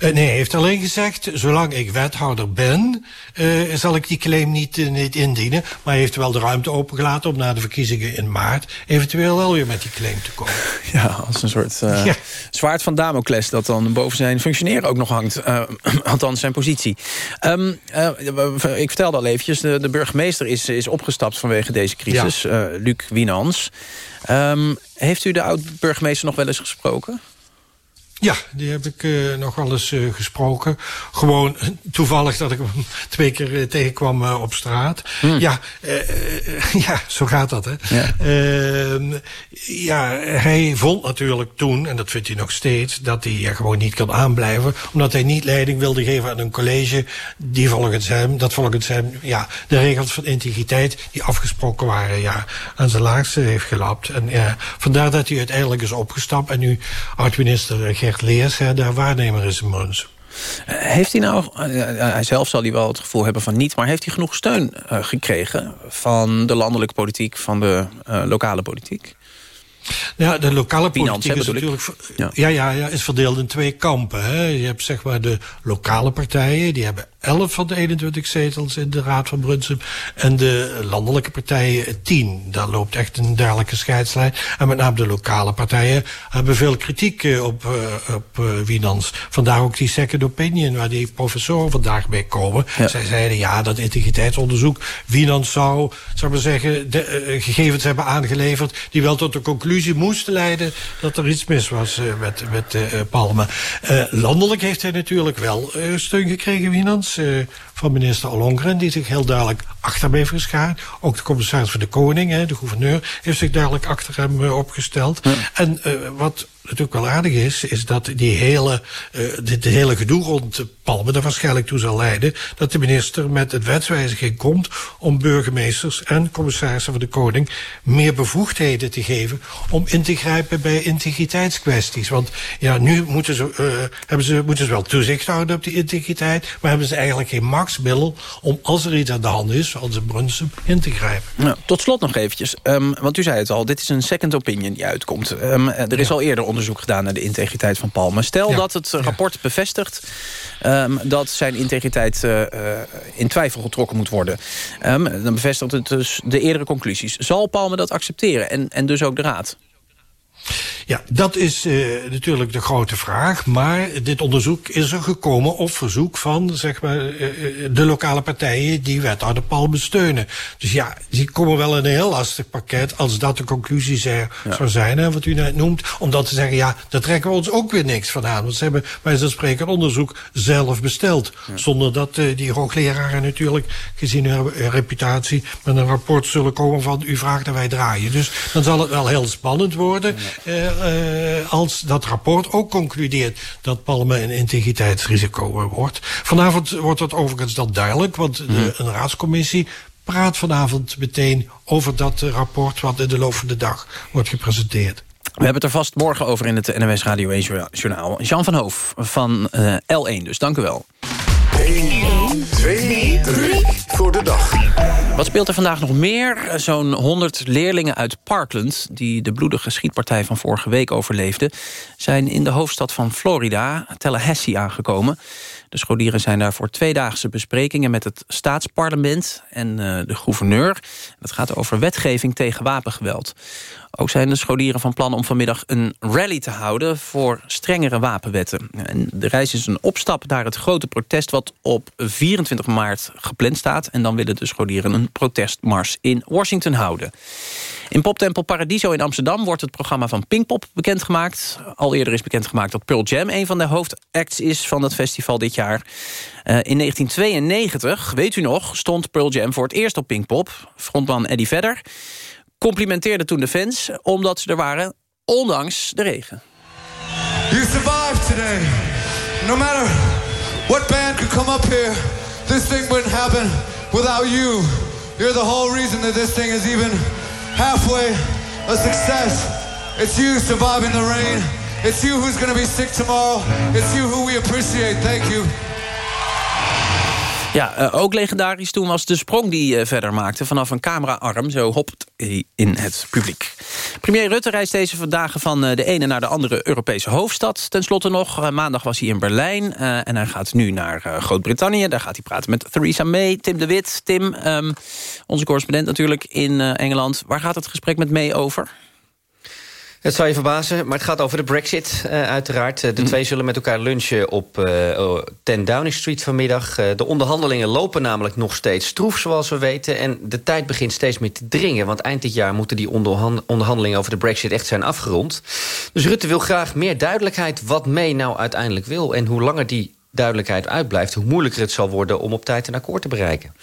Uh, nee, hij heeft alleen gezegd, zolang ik wethouder ben... Uh, zal ik die claim niet, uh, niet indienen. Maar hij heeft wel de ruimte opengelaten om na de verkiezingen in maart... eventueel wel weer met die claim te komen. Ja, als een soort ja. zwaard van Damocles... dat dan boven zijn functioneren ook nog hangt. althans, zijn positie. Um, ik vertelde al eventjes, de, de, burgemeester is, is opgestapt vanwege deze crisis. Ja. Luc Wienans. Um, heeft u de oud-burgemeester nog wel eens gesproken? Ja, die heb ik uh, nog wel eens uh, gesproken. Gewoon toevallig dat ik hem twee keer uh, tegenkwam op straat. Hmm. Ja, ja, zo gaat dat, hè. Ja. Ehm, ja, hij vond natuurlijk toen, en dat vindt hij nog steeds... dat hij ja, gewoon niet kan aanblijven. Omdat hij niet leiding wilde geven aan een college... die volgens hem, dat volgens hem ja, de regels van integriteit... die afgesproken waren, ja, aan zijn laagste heeft gelapt. En ja, vandaar dat hij uiteindelijk is opgestapt... en nu oud-minister Gert Leers, hè, de waarnemer is in. Heeft hij nou, uh, hij zelf zal hij wel het gevoel hebben van niet... maar heeft hij genoeg steun uh, gekregen van de landelijke politiek... van de uh, lokale politiek? Ja, de lokale politiek is natuurlijk ja. Ja, ja, ja, is verdeeld in twee kampen. Hè. Je hebt zeg maar de lokale partijen, die hebben 11 van de 21 zetels in de Raad van Brunsum. En de landelijke partijen 10. Daar loopt echt een dergelijke scheidslijn. En met name de lokale partijen hebben veel kritiek op, uh, op uh, Wienans. Vandaar ook die second opinion, waar die professoren vandaag mee komen. Ja. Zij zeiden, ja, dat integriteitsonderzoek... Wienans zou, zou maar zeggen, de, uh, gegevens hebben aangeleverd... die wel tot de conclusie moesten leiden dat er iets mis was met, met Palme. landelijk heeft hij natuurlijk wel steun gekregen, Wienans øh, van minister Ollongren... die zich heel duidelijk achter hem heeft geschaard. Ook de commissaris van de Koning, hè, de gouverneur... heeft zich duidelijk achter hem uh, opgesteld. Ja. En uh, wat natuurlijk wel aardig is... is dat die hele, uh, dit hele gedoe rond Palme er waarschijnlijk toe zal leiden... dat de minister met het wetswijziging komt... om burgemeesters en commissarissen van de Koning... meer bevoegdheden te geven om in te grijpen bij integriteitskwesties. Want ja, nu moeten ze, uh, hebben ze, moeten ze wel toezicht houden op die integriteit... maar hebben ze eigenlijk geen machtsmiddel om als er iets aan de hand is... zoals in Brunsum, in te grijpen. Nou, tot slot nog eventjes, um, want u zei het al... dit is een second opinion die uitkomt. Um, er is ja. al eerder onderzoek gedaan naar de integriteit van Palme. Stel ja. dat het rapport bevestigt um, dat zijn integriteit uh, uh, in twijfel getrokken moet worden. Dan bevestigt het dus de eerdere conclusies. Zal Palme dat accepteren en, en dus ook de Raad? Ja, dat is uh, natuurlijk de grote vraag. Maar dit onderzoek is er gekomen op verzoek van zeg maar, uh, de lokale partijen die wethouder Palme steunen. Dus ja, die komen wel in een heel lastig pakket als dat de conclusie zou ja. zijn, hè, wat u net noemt. Om dan te zeggen, ja, daar trekken we ons ook weer niks van aan. Want ze hebben bij zo'n spreken onderzoek zelf besteld. Ja. Zonder dat uh, die hoogleraren natuurlijk, gezien hun reputatie, met een rapport zullen komen van u vraagt en wij draaien. Dus dan zal het wel heel spannend worden. Ja. Uh, als dat rapport ook concludeert dat Palme een integriteitsrisico wordt. Vanavond wordt dat overigens dan duidelijk, want de, Mhm. een raadscommissie praat vanavond meteen over dat rapport wat in de loop van de dag wordt gepresenteerd. We hebben het er vast morgen over in het NWS Radio 1 Journaal. Jean van Hoof van uh, L1, dus dank u wel. 1, 2, 3 voor de dag. Wat speelt er vandaag nog meer? Zo'n 100 leerlingen uit Parkland... die de bloedige schietpartij van vorige week overleefden... zijn in de hoofdstad van Florida, Tallahassee, aangekomen. De scholieren zijn daar voor tweedaagse besprekingen... met het staatsparlement en uh, de gouverneur. Het gaat over wetgeving tegen wapengeweld. Ook zijn de scholieren van plan om vanmiddag een rally te houden... voor strengere wapenwetten. En de reis is een opstap naar het grote protest... wat op 24 maart gepland staat. En dan willen de scholieren een protestmars in Washington houden. In Poptempel Paradiso in Amsterdam wordt het programma van Pinkpop bekendgemaakt. Al eerder is bekendgemaakt dat Pearl Jam een van de hoofdacts is van het festival dit jaar. Uh, in 1992, weet u nog, stond Pearl Jam voor het eerst op Pinkpop. Frontman Eddie Vedder complimenteerde toen de fans omdat ze er waren, ondanks de regen. You survived today. No matter what band could come up here, this thing wouldn't happen without you. You're the whole reason that this thing is even halfway a success. It's you surviving the rain. It's you who's going to be sick tomorrow. It's you who we appreciate. Thank you. Ja, uh, ook legendarisch toen was de sprong die uh, verder maakte... vanaf een cameraarm, zo hopt hij in het publiek. Premier Rutte reist deze dagen van de ene naar de andere Europese hoofdstad. Ten slotte nog, maandag was hij in Berlijn... en hij gaat nu naar Groot-Brittannië. Daar gaat hij praten met Theresa May, Tim de Wit. Tim, um, onze correspondent natuurlijk in Engeland. Waar gaat het gesprek met May over? Het zal je verbazen, maar het gaat over de brexit uh, uiteraard. De twee zullen met elkaar lunchen op uh, 10 Downing Street vanmiddag. Uh, de onderhandelingen lopen namelijk nog steeds stroef, zoals we weten. En de tijd begint steeds meer te dringen. Want eind dit jaar moeten die onderhandelingen over de brexit echt zijn afgerond. Dus Rutte wil graag meer duidelijkheid wat May nou uiteindelijk wil. En hoe langer die duidelijkheid uitblijft... hoe moeilijker het zal worden om op tijd een akkoord te bereiken.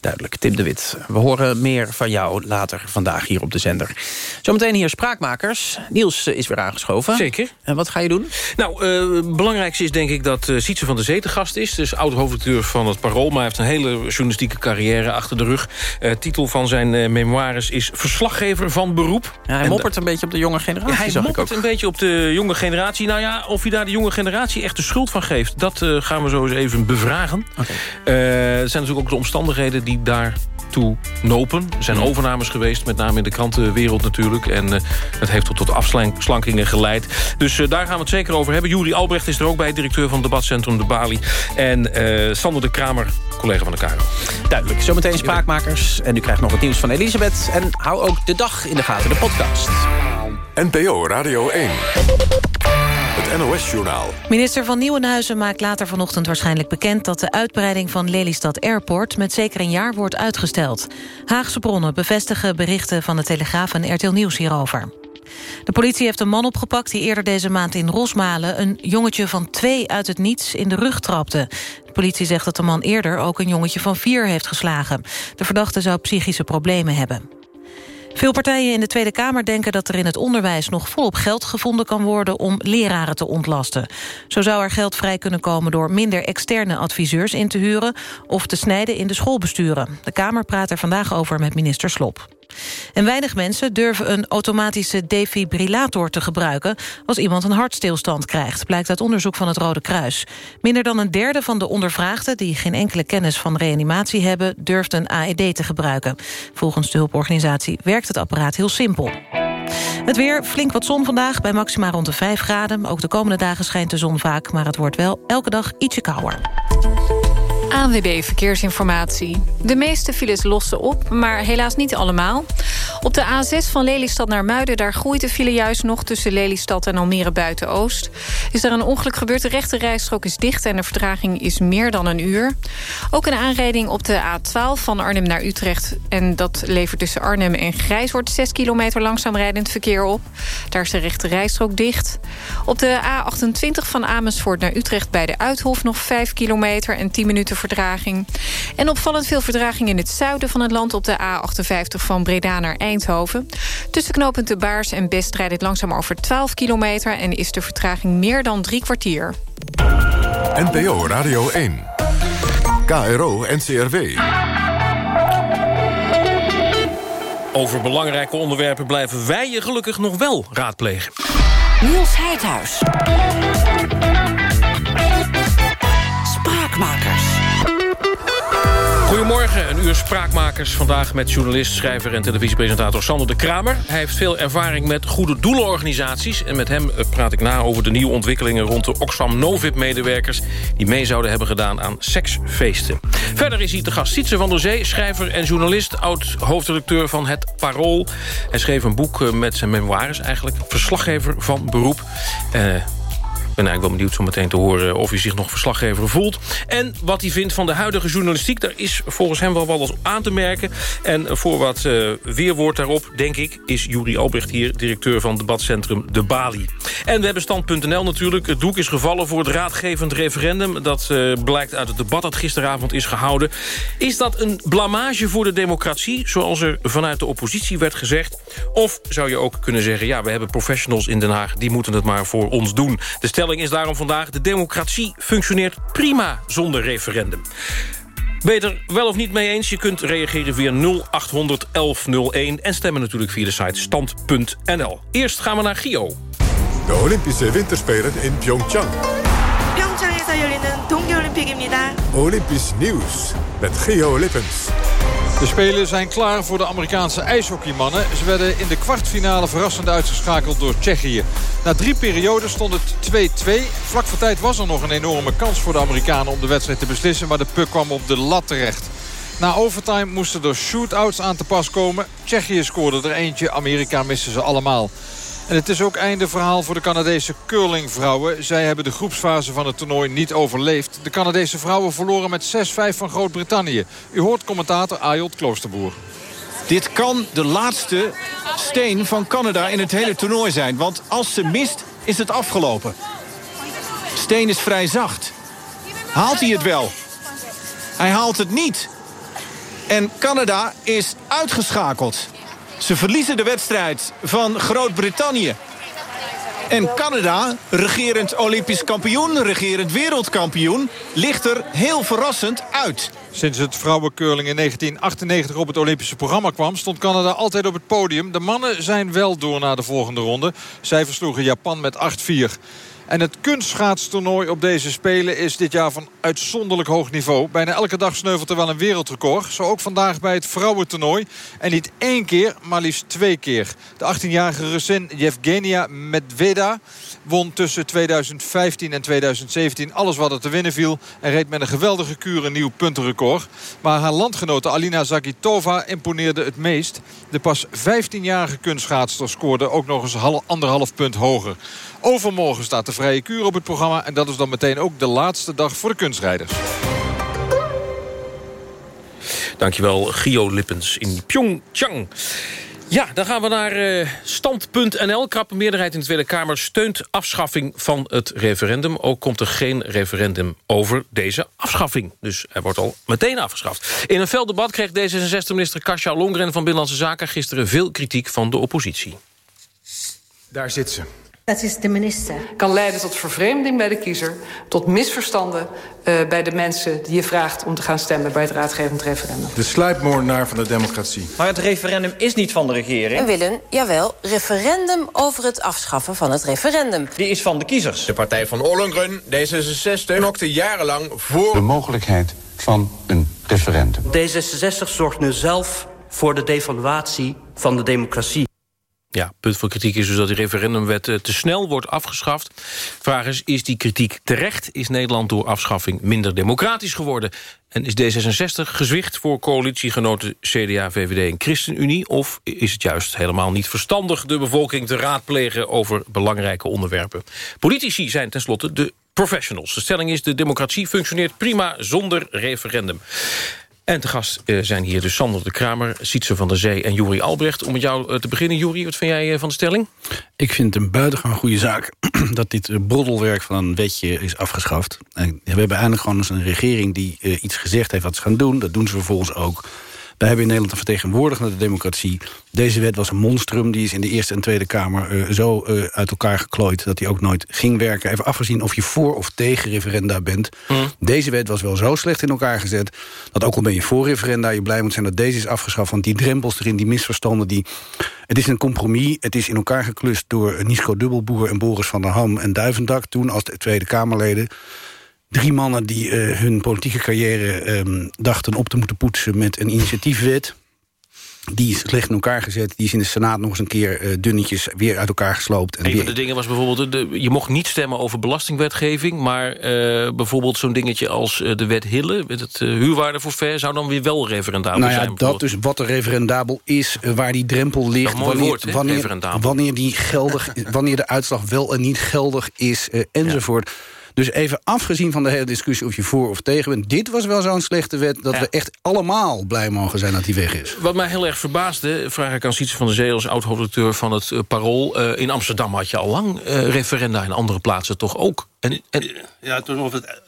Duidelijk, Tim de Wit. We horen meer van jou later vandaag hier op de zender. Zometeen hier Spraakmakers. Niels is weer aangeschoven. Zeker. En wat ga je doen? Nou, uh, het belangrijkste is denk ik dat uh, Sietse van der Zeten gast is. Dus oud-hoofdredacteur van het Parool... maar hij heeft een hele journalistieke carrière achter de rug. Uh, titel van zijn memoires is Verslaggever van beroep. Ja, hij moppert een beetje op de jonge generatie, ja, hij moppert een beetje op de jonge generatie. Nou ja, of hij daar de jonge generatie echt de schuld van geeft... dat gaan we zo eens even bevragen. Eh, het zijn natuurlijk ook de omstandigheden die daartoe nopen. Er zijn overnames geweest, met name in de krantenwereld natuurlijk. En uh, dat heeft tot, tot afslankingen geleid. Dus uh, daar gaan we het zeker over hebben. Juri Albrecht is er ook bij, directeur van het debatcentrum De Bali. En Sander de Kramer, collega van de KRO. Duidelijk. Zometeen spraakmakers. En u krijgt nog het nieuws van Elisabeth. En hou ook de dag in de gaten, de podcast. NPO Radio 1. NOS-journaal. Minister van Nieuwenhuizen maakt later vanochtend waarschijnlijk bekend... dat de uitbreiding van Lelystad Airport met zeker een jaar wordt uitgesteld. Haagse bronnen bevestigen berichten van de Telegraaf en RTL Nieuws hierover. De politie heeft een man opgepakt die eerder deze maand in Rosmalen... een jongetje van twee uit het niets in de rug trapte. De politie zegt dat de man eerder ook een jongetje van vier heeft geslagen. De verdachte zou psychische problemen hebben. Veel partijen in de Tweede Kamer denken dat er in het onderwijs nog volop geld gevonden kan worden om leraren te ontlasten. Zo zou er geld vrij kunnen komen door minder externe adviseurs in te huren of te snijden in de schoolbesturen. De Kamer praat er vandaag over met minister Slop. En weinig mensen durven een automatische defibrillator te gebruiken... als iemand een hartstilstand krijgt, blijkt uit onderzoek van het Rode Kruis. Minder dan een derde van de ondervraagden... die geen enkele kennis van reanimatie hebben... durft een AED te gebruiken. Volgens de hulporganisatie werkt het apparaat heel simpel. Het weer, flink wat zon vandaag, bij maxima rond de 5 graden. Ook de komende dagen schijnt de zon vaak, maar het wordt wel elke dag ietsje kouder. ANWB Verkeersinformatie. De meeste files lossen op, maar helaas niet allemaal. Op de A6 van Lelystad naar Muiden... daar groeit de file juist nog tussen Lelystad en Almere Buiten-Oost. Is er een ongeluk gebeurd, de rechte rijstrook is dicht... en de vertraging is meer dan een uur. Ook een aanrijding op de A12 van Arnhem naar Utrecht... en dat levert tussen Arnhem en Grijshoort 6 kilometer langzaam rijdend verkeer op. Daar is de rechte rijstrook dicht. Op de A28 van Amersfoort naar Utrecht bij de Uithof... nog 5 kilometer en 10 minuten verdraging. En opvallend veel verdraging in het zuiden van het land... op de A58 van Breda naar Eindhoven. Tussen knooppunt De Baars en Best rijdt het langzaam over 12 kilometer... en is de vertraging meer dan drie kwartier. NPO Radio 1. KRO NCRW. Over belangrijke onderwerpen blijven wij je gelukkig nog wel raadplegen. Niels Heidhuis. Spraakmakers. Goedemorgen, een uur spraakmakers. Vandaag met journalist, schrijver en televisiepresentator Sander de Kramer. Hij heeft veel ervaring met goede doelenorganisaties. En met hem eh, praat ik na over de nieuwe ontwikkelingen... rond de Oxfam Novib-medewerkers... die mee zouden hebben gedaan aan seksfeesten. Verder is hij te gast Sietse van der Zee, schrijver en journalist... oud-hoofdredacteur van Het Parool. Hij schreef een boek eh, met zijn memoires eigenlijk. Verslaggever van beroep. Uh, ben eigenlijk wel benieuwd zo meteen te horen of hij zich nog verslaggever voelt. En wat hij vindt van de huidige journalistiek. Daar is volgens hem wel wat aan te merken. En voor wat uh, weerwoord daarop, denk ik, is Juri Albrecht hier... directeur van debatcentrum De Bali. En we hebben stand.nl natuurlijk. Het doek is gevallen voor het raadgevend referendum. Dat uh, blijkt uit het debat dat gisteravond is gehouden. Is dat een blamage voor de democratie, zoals er vanuit de oppositie werd gezegd? Of zou je ook kunnen zeggen, ja, we hebben professionals in Den Haag... die moeten het maar voor ons doen. De stelling is daarom vandaag... de democratie functioneert prima zonder referendum. Beter wel of niet mee eens? Je kunt reageren via 0800 1101 en stemmen natuurlijk via de site stand.nl. Eerst gaan we naar Gio. De Olympische Winterspelen in Pyeongchang. 평창에서 열리는 동계올림픽입니다. Olympisch nieuws met Gio Lippens. De Spelen zijn klaar voor de Amerikaanse ijshockeymannen. Ze werden in de kwartfinale verrassend uitgeschakeld door Tsjechië. Na drie periodes stond het 2-2. Vlak voor tijd was er nog een enorme kans voor de Amerikanen om de wedstrijd te beslissen. Maar de puck kwam op de lat terecht. Na overtime moesten er shootouts aan te pas komen. Tsjechië scoorde er eentje, Amerika miste ze allemaal. En het is ook einde verhaal voor de Canadese curlingvrouwen. Zij hebben de groepsfase van het toernooi niet overleefd. De Canadese vrouwen verloren met 6-5 van Groot-Brittannië. U hoort commentator Ayot Kloosterboer. Dit kan de laatste steen van Canada in het hele toernooi zijn. Want als ze mist, is het afgelopen. Steen is vrij zacht. Haalt hij het wel? Hij haalt het niet. En Canada is uitgeschakeld. Ze verliezen de wedstrijd van Groot-Brittannië. En Canada, regerend Olympisch kampioen, regerend wereldkampioen... ligt er heel verrassend uit. Sinds het vrouwencurling in 1998 op het Olympische programma kwam... stond Canada altijd op het podium. De mannen zijn wel door naar de volgende ronde. Zij versloegen Japan met 8-4. En het kunstschaatstoernooi op deze Spelen is dit jaar van uitzonderlijk hoog niveau. Bijna elke dag sneuvelt er wel een wereldrecord. Zo ook vandaag bij het vrouwentoernooi. En niet één keer, maar liefst twee keer. De 18-jarige Russin Yevgenia Medveda won tussen 2015 en 2017 alles wat er te winnen viel. En reed met een geweldige kuur een nieuw puntenrecord. Maar haar landgenote Alina Zagitova imponeerde het meest. De pas 15-jarige kunstschaatster scoorde ook nog eens anderhalf punt hoger. Overmorgen staat de vrije kuur op het programma. En dat is dan meteen ook de laatste dag voor de kunstrijders. Dankjewel, Gio Lippens in Pyeongchang. Ja, dan gaan we naar uh, stand.nl. Krappe meerderheid in de Tweede Kamer steunt afschaffing van het referendum. Ook komt er geen referendum over deze afschaffing. Dus hij wordt al meteen afgeschaft. In een fel debat kreeg D66-minister Kasia Longren van Binnenlandse Zaken... gisteren veel kritiek van de oppositie. Daar zit ze. Dat is de minister. Kan leiden tot vervreemding bij de kiezer, tot misverstanden uh, bij de mensen die je vraagt om te gaan stemmen bij het raadgevend referendum. De sluipmoordenaar van de democratie. Maar het referendum is niet van de regering. En willen, jawel, referendum over het afschaffen van het referendum. Die is van de kiezers. De partij van Ollongren, D66, knokte jarenlang voor... De mogelijkheid van een referendum. D66 zorgt nu zelf voor de devaluatie van de democratie. Ja, punt van kritiek is dus dat die referendumwet te snel wordt afgeschaft. Vraag is, is die kritiek terecht? Is Nederland door afschaffing minder democratisch geworden? En is D66 gezwicht voor coalitiegenoten CDA, VVD en ChristenUnie? Of is het juist helemaal niet verstandig de bevolking te raadplegen over belangrijke onderwerpen? Politici zijn tenslotte de professionals. De stelling is, de democratie functioneert prima zonder referendum. En te gast uh, zijn hier dus Sander de Kramer, Sietse van der Zee en Juri Albrecht. Om met jou uh, te beginnen, Juri, wat vind jij uh, van de stelling? Ik vind het een buitengewoon goede zaak dat dit broddelwerk van een wetje is afgeschaft. En we hebben eindelijk gewoon eens een regering die iets gezegd heeft wat ze gaan doen. Dat doen ze vervolgens ook. Wij hebben in Nederland een vertegenwoordiger de democratie. Deze wet was een monstrum. Die is in de Eerste en Tweede Kamer uh, zo uh, uit elkaar geklooid... dat die ook nooit ging werken. Even afgezien of je voor of tegen referenda bent. Mm. Deze wet was wel zo slecht in elkaar gezet... dat ook al ben je voor referenda je blij moet zijn dat deze is afgeschaft. Want die drempels erin, die misverstanden... Die... Het is een compromis. Het is in elkaar geklust door Nisco Dubbelboer en Boris van der Ham en Duivendak... toen als de Tweede Kamerleden drie mannen die uh, hun politieke carrière um, dachten op te moeten poetsen met een initiatiefwet. Die is slecht in elkaar gezet. Die is in de Senaat nog eens een keer uh, dunnetjes weer uit elkaar gesloopt. En een van de dingen was bijvoorbeeld... De, je mocht niet stemmen over belastingwetgeving... maar uh, bijvoorbeeld zo'n dingetje als de wet Hille... met het huurwaardeforfait zou dan weer wel referendabel nou ja, zijn. Dat dus wat er referendabel is, waar die drempel ligt... wanneer, woord, wanneer, wanneer, die geldig, wanneer de uitslag wel en niet geldig is, enzovoort... Ja. Dus even afgezien van de hele discussie of je voor of tegen bent... dit was wel zo'n slechte wet dat ja. we echt allemaal blij mogen zijn dat die weg is. Wat mij heel erg verbaasde, vraag ik aan Sietse van der Zee... als oud-hoofdredacteur van het uh, Parool. Uh, in Amsterdam had je al lang uh, referenda, in andere plaatsen toch ook. En, en... Ja, toen over, het,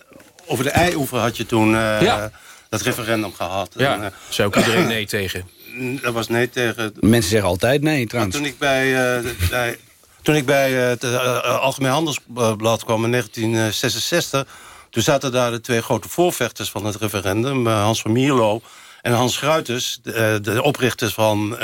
over de Eioever had je toen ja. dat referendum gehad. Ja, en, zou ook iedereen nee tegen? Dat was nee tegen... Mensen zeggen altijd nee, trouwens. Maar toen ik bij... bij toen ik bij het uh, Algemeen Handelsblad kwam in 1966... toen zaten daar de twee grote voorvechters van het referendum... Hans van Mierlo en Hans Gruiters, de, de oprichters van...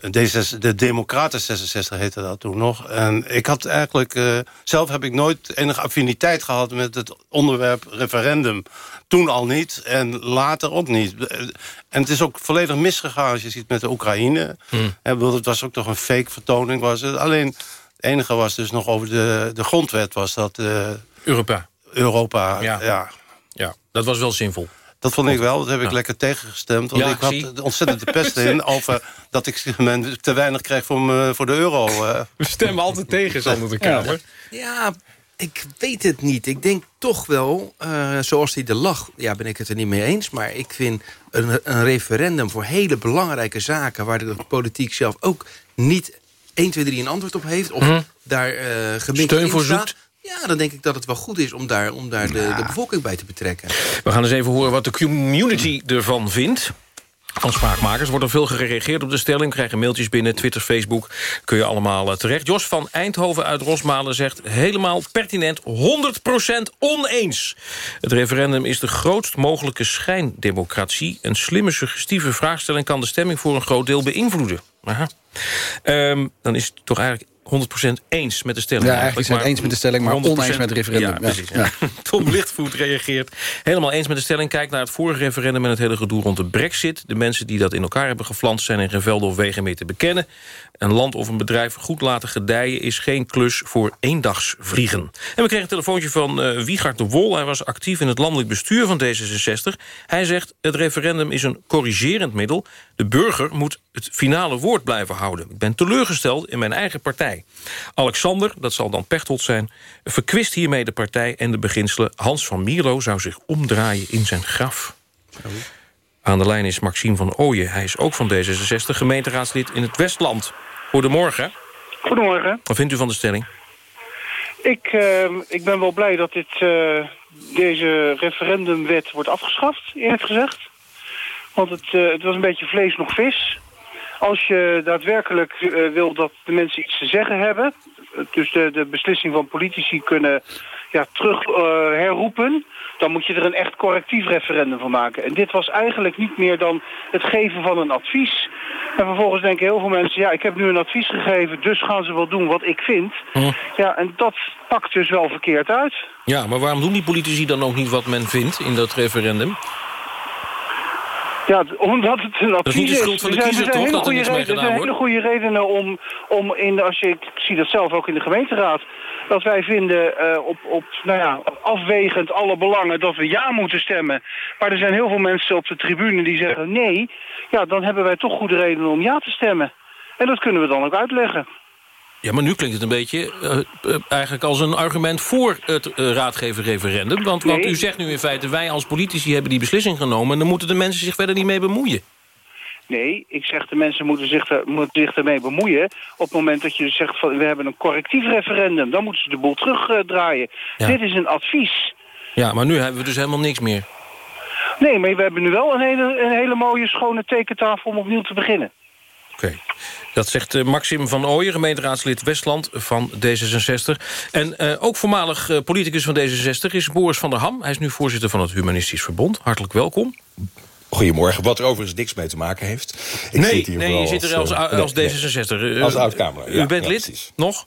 D6, de Democraten 66 heette dat toen nog. En ik had eigenlijk... Uh, zelf heb ik nooit enige affiniteit gehad met het onderwerp referendum. Toen al niet en later ook niet. En het is ook volledig misgegaan als je ziet met de Oekraïne. Hmm. Het was ook toch een fake vertoning. Was het. Alleen het enige was dus nog over de, de grondwet. Was dat, uh, Europa. Europa, ja. ja. ja. dat was wel zinvol. Dat vond ik wel, dat heb ik ja. lekker tegengestemd. Want ja, ik had zie. ontzettend de pest in over dat ik te weinig kreeg voor, me, voor de euro. Uh. We stemmen altijd tegen, zonder de Kamer. Ja, ik weet het niet. Ik denk toch wel, uh, zoals hij er lag... ja, ben ik het er niet mee eens. Maar ik vind een, een referendum voor hele belangrijke zaken... waar de politiek zelf ook niet 1, 2, 3 een antwoord op heeft... of mm. daar uh, Steun voor zoekt. Ja, dan denk ik dat het wel goed is om daar, om daar de, de bevolking bij te betrekken. We gaan eens even horen wat de community ervan vindt van spraakmakers. Wordt er veel gereageerd op de stelling. Krijgen mailtjes binnen, Twitter, Facebook. Kun je allemaal uh, terecht. Jos van Eindhoven uit Rosmalen zegt... helemaal pertinent, 100% oneens. Het referendum is de grootst mogelijke schijndemocratie. Een slimme, suggestieve vraagstelling... kan de stemming voor een groot deel beïnvloeden. Aha. Um, dan is het toch eigenlijk 100% eens met de stelling. Ja, eigenlijk zijn eens met de stelling, maar 100% oneens met het referendum. Ja, precies. Ja. Tom Lichtvoet reageert helemaal eens met de stelling. Kijk naar het vorige referendum en het hele gedoe rond de brexit. De mensen die dat in elkaar hebben geflanst... zijn in geen velden of wegen meer te bekennen. Een land of een bedrijf goed laten gedijen... is geen klus voor eendagsvliegen. En we kregen een telefoontje van eh Wiegard de Wol. Hij was actief in het landelijk bestuur van D66. Hij zegt, het referendum is een corrigerend middel. De burger moet het finale woord blijven houden. Ik ben teleurgesteld in mijn eigen partij. Alexander, dat zal dan Pechtold zijn... verkwist hiermee de partij en de beginselen. Hans van Mierlo zou zich omdraaien in zijn graf. Aan de lijn is Maxime van Ooyen. Hij is ook van D66, gemeenteraadslid in het Westland. Goedemorgen. Goedemorgen. Wat vindt u van de stelling? Ik, eh, ik ben wel blij dat dit, eh, deze referendumwet wordt afgeschaft, eerlijk gezegd. Want het, eh, het was een beetje vlees nog vis. Als je daadwerkelijk eh, wil dat de mensen iets te zeggen hebben... eh, dus de, de beslissing van politici kunnen ja, terug herroepen... dan moet je er een echt correctief referendum van maken. En dit was eigenlijk niet meer dan het geven van een advies. En vervolgens denken heel veel mensen... ja, ik heb nu een advies gegeven, dus gaan ze wel doen wat ik vind. Ja, en dat pakt dus wel verkeerd uit. Ja, maar waarom doen die politici dan ook niet wat men vindt in dat referendum? Ja, omdat het een advies is niet de schuld van de Er zijn- kiezer, er zijn toch, hele dat er niks goede mee redenen- gedaan Er zijn hele goede redenen om, om in, als je, ik zie dat zelf ook in de gemeenteraad, dat wij vinden eh, op, op, nou ja, afwegend alle belangen dat we ja moeten stemmen. Maar er zijn heel veel mensen op de tribune die zeggen nee. Ja, dan hebben wij toch goede redenen om ja te stemmen. En dat kunnen we dan ook uitleggen. Ja, maar nu klinkt het een beetje eh, eh, eigenlijk als een argument voor het uh, raadgeverreferendum. Want, want u zegt nu in feite, wij als politici hebben die beslissing genomen... en dan moeten de mensen zich verder niet mee bemoeien. Nee, ik zeg de mensen moeten zich, er, moeten zich ermee bemoeien. Op het moment dat je dus zegt van we hebben een correctief referendum, dan moeten ze de boel terugdraaien. Ja. Dit is een advies. Ja, maar nu hebben we dus helemaal niks meer. Nee, maar we hebben nu wel een hele, een hele mooie schone tekentafel om opnieuw te beginnen. Dat zegt uh, Maxim van Ooyen, gemeenteraadslid Westland van D66. En uh, ook voormalig uh, politicus van D66 is Boris van der Ham. Hij is nu voorzitter van het Humanistisch Verbond. Hartelijk welkom. Goedemorgen, wat er overigens niks mee te maken heeft. Ik nee, zit hier nee je zit er als, als, als nee, D66. Nee. Als oud-Kamer. U bent lid, nog?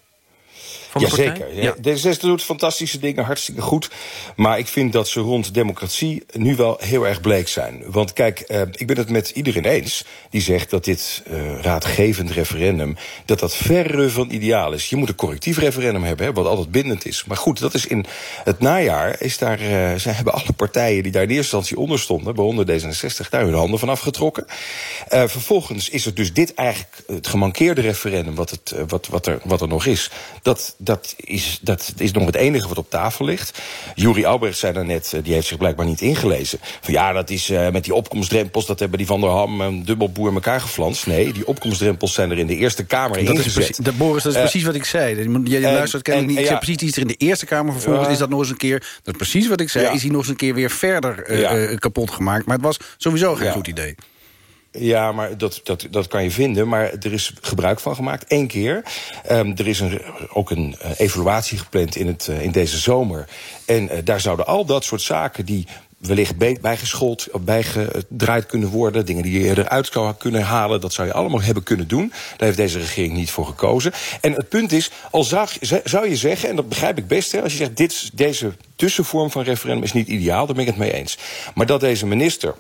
Van de Jazeker. Ja. D66 doet fantastische dingen, hartstikke goed. Maar ik vind dat ze rond democratie nu wel heel erg bleek zijn. Want kijk, uh, ik ben het met iedereen eens die zegt dat dit uh, raadgevend referendum... dat dat verre van ideaal is. Je moet een correctief referendum hebben, hè, wat altijd bindend is. Maar goed, dat is in het najaar... Is daar, uh, ze hebben alle partijen die daar in eerste instantie onder stonden... waaronder D66, daar hun handen van afgetrokken. vervolgens is er dus dit eigenlijk het gemankeerde referendum... wat, het, wat, wat, er, wat er nog is... dat dat is, dat is nog het enige wat op tafel ligt. Juri Albrecht zei daarnet, die heeft zich blijkbaar niet ingelezen. Van ja, dat is uh, met die opkomstdrempels, dat hebben die Van der Ham en dubbelboer elkaar geflanst. Nee, die opkomstdrempels zijn er in de Eerste Kamer dat ingezet. Is precies, de Boris, dat is uh, precies wat ik zei. Je, je luistert kennelijk niet. Ik ja. precies iets er in de Eerste Kamer. Vervolgens is dat nog eens een keer, dat is precies wat ik zei, ja. is hij nog eens een keer weer verder kapot gemaakt. Maar het was sowieso geen goed idee. Ja, maar dat, dat, dat kan je vinden. Maar er is gebruik van gemaakt, één keer. Um, er is een, ook een uh, evaluatie gepland in, het, uh, in deze zomer. En uh, daar zouden al dat soort zaken die wellicht bijgeschoold, bijgedraaid kunnen worden. Dingen die je eruit zou kunnen halen, dat zou je allemaal hebben kunnen doen. Daar heeft deze regering niet voor gekozen. En het punt is, al zou, zou je zeggen, en dat begrijp ik best... Hè, als je zegt, dit, deze tussenvorm van referendum is niet ideaal, daar ben ik het mee eens. Maar dat deze minister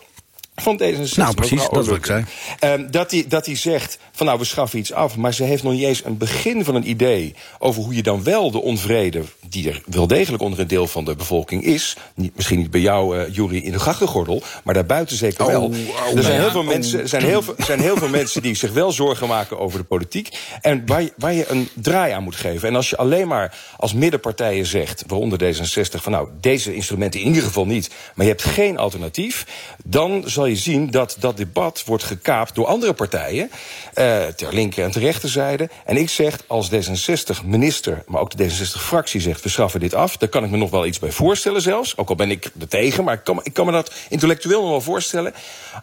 van D66. Nou, precies, dat wil ik zei. Um, dat hij dat hij zegt van nou, we schaffen iets af. Maar ze heeft nog niet eens een begin van een idee... over hoe je dan wel de onvrede... die er wel degelijk onder een deel van de bevolking is... Niet, misschien niet bij jou, uh, Jury, in de grachtengordel... maar daarbuiten zeker wel. Oh, oh, er zijn heel, veel mensen, zijn, heel zijn heel veel mensen die zich wel zorgen maken over de politiek... en waar je, waar je een draai aan moet geven. En als je alleen maar als middenpartijen zegt... waaronder D66, van nou, deze instrumenten in ieder geval niet... maar je hebt geen alternatief... dan zal je zien dat dat debat wordt gekaapt door andere partijen... Uh, ter linker en ter rechterzijde. En ik zeg, als D66-minister, maar ook de D66-fractie zegt... we schaffen dit af, daar kan ik me nog wel iets bij voorstellen zelfs. Ook al ben ik er tegen, maar ik kan, ik kan me dat intellectueel nog wel voorstellen.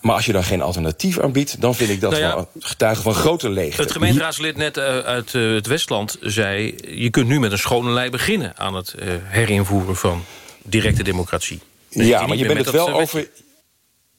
Maar als je dan geen alternatief aanbiedt... dan vind ik dat nou ja, wel getuige van grote leegte. Het gemeenteraadslid net uh, uit uh, het Westland zei... je kunt nu met een schone lei beginnen aan het herinvoeren van directe democratie. Ja, maar je bent het wel over...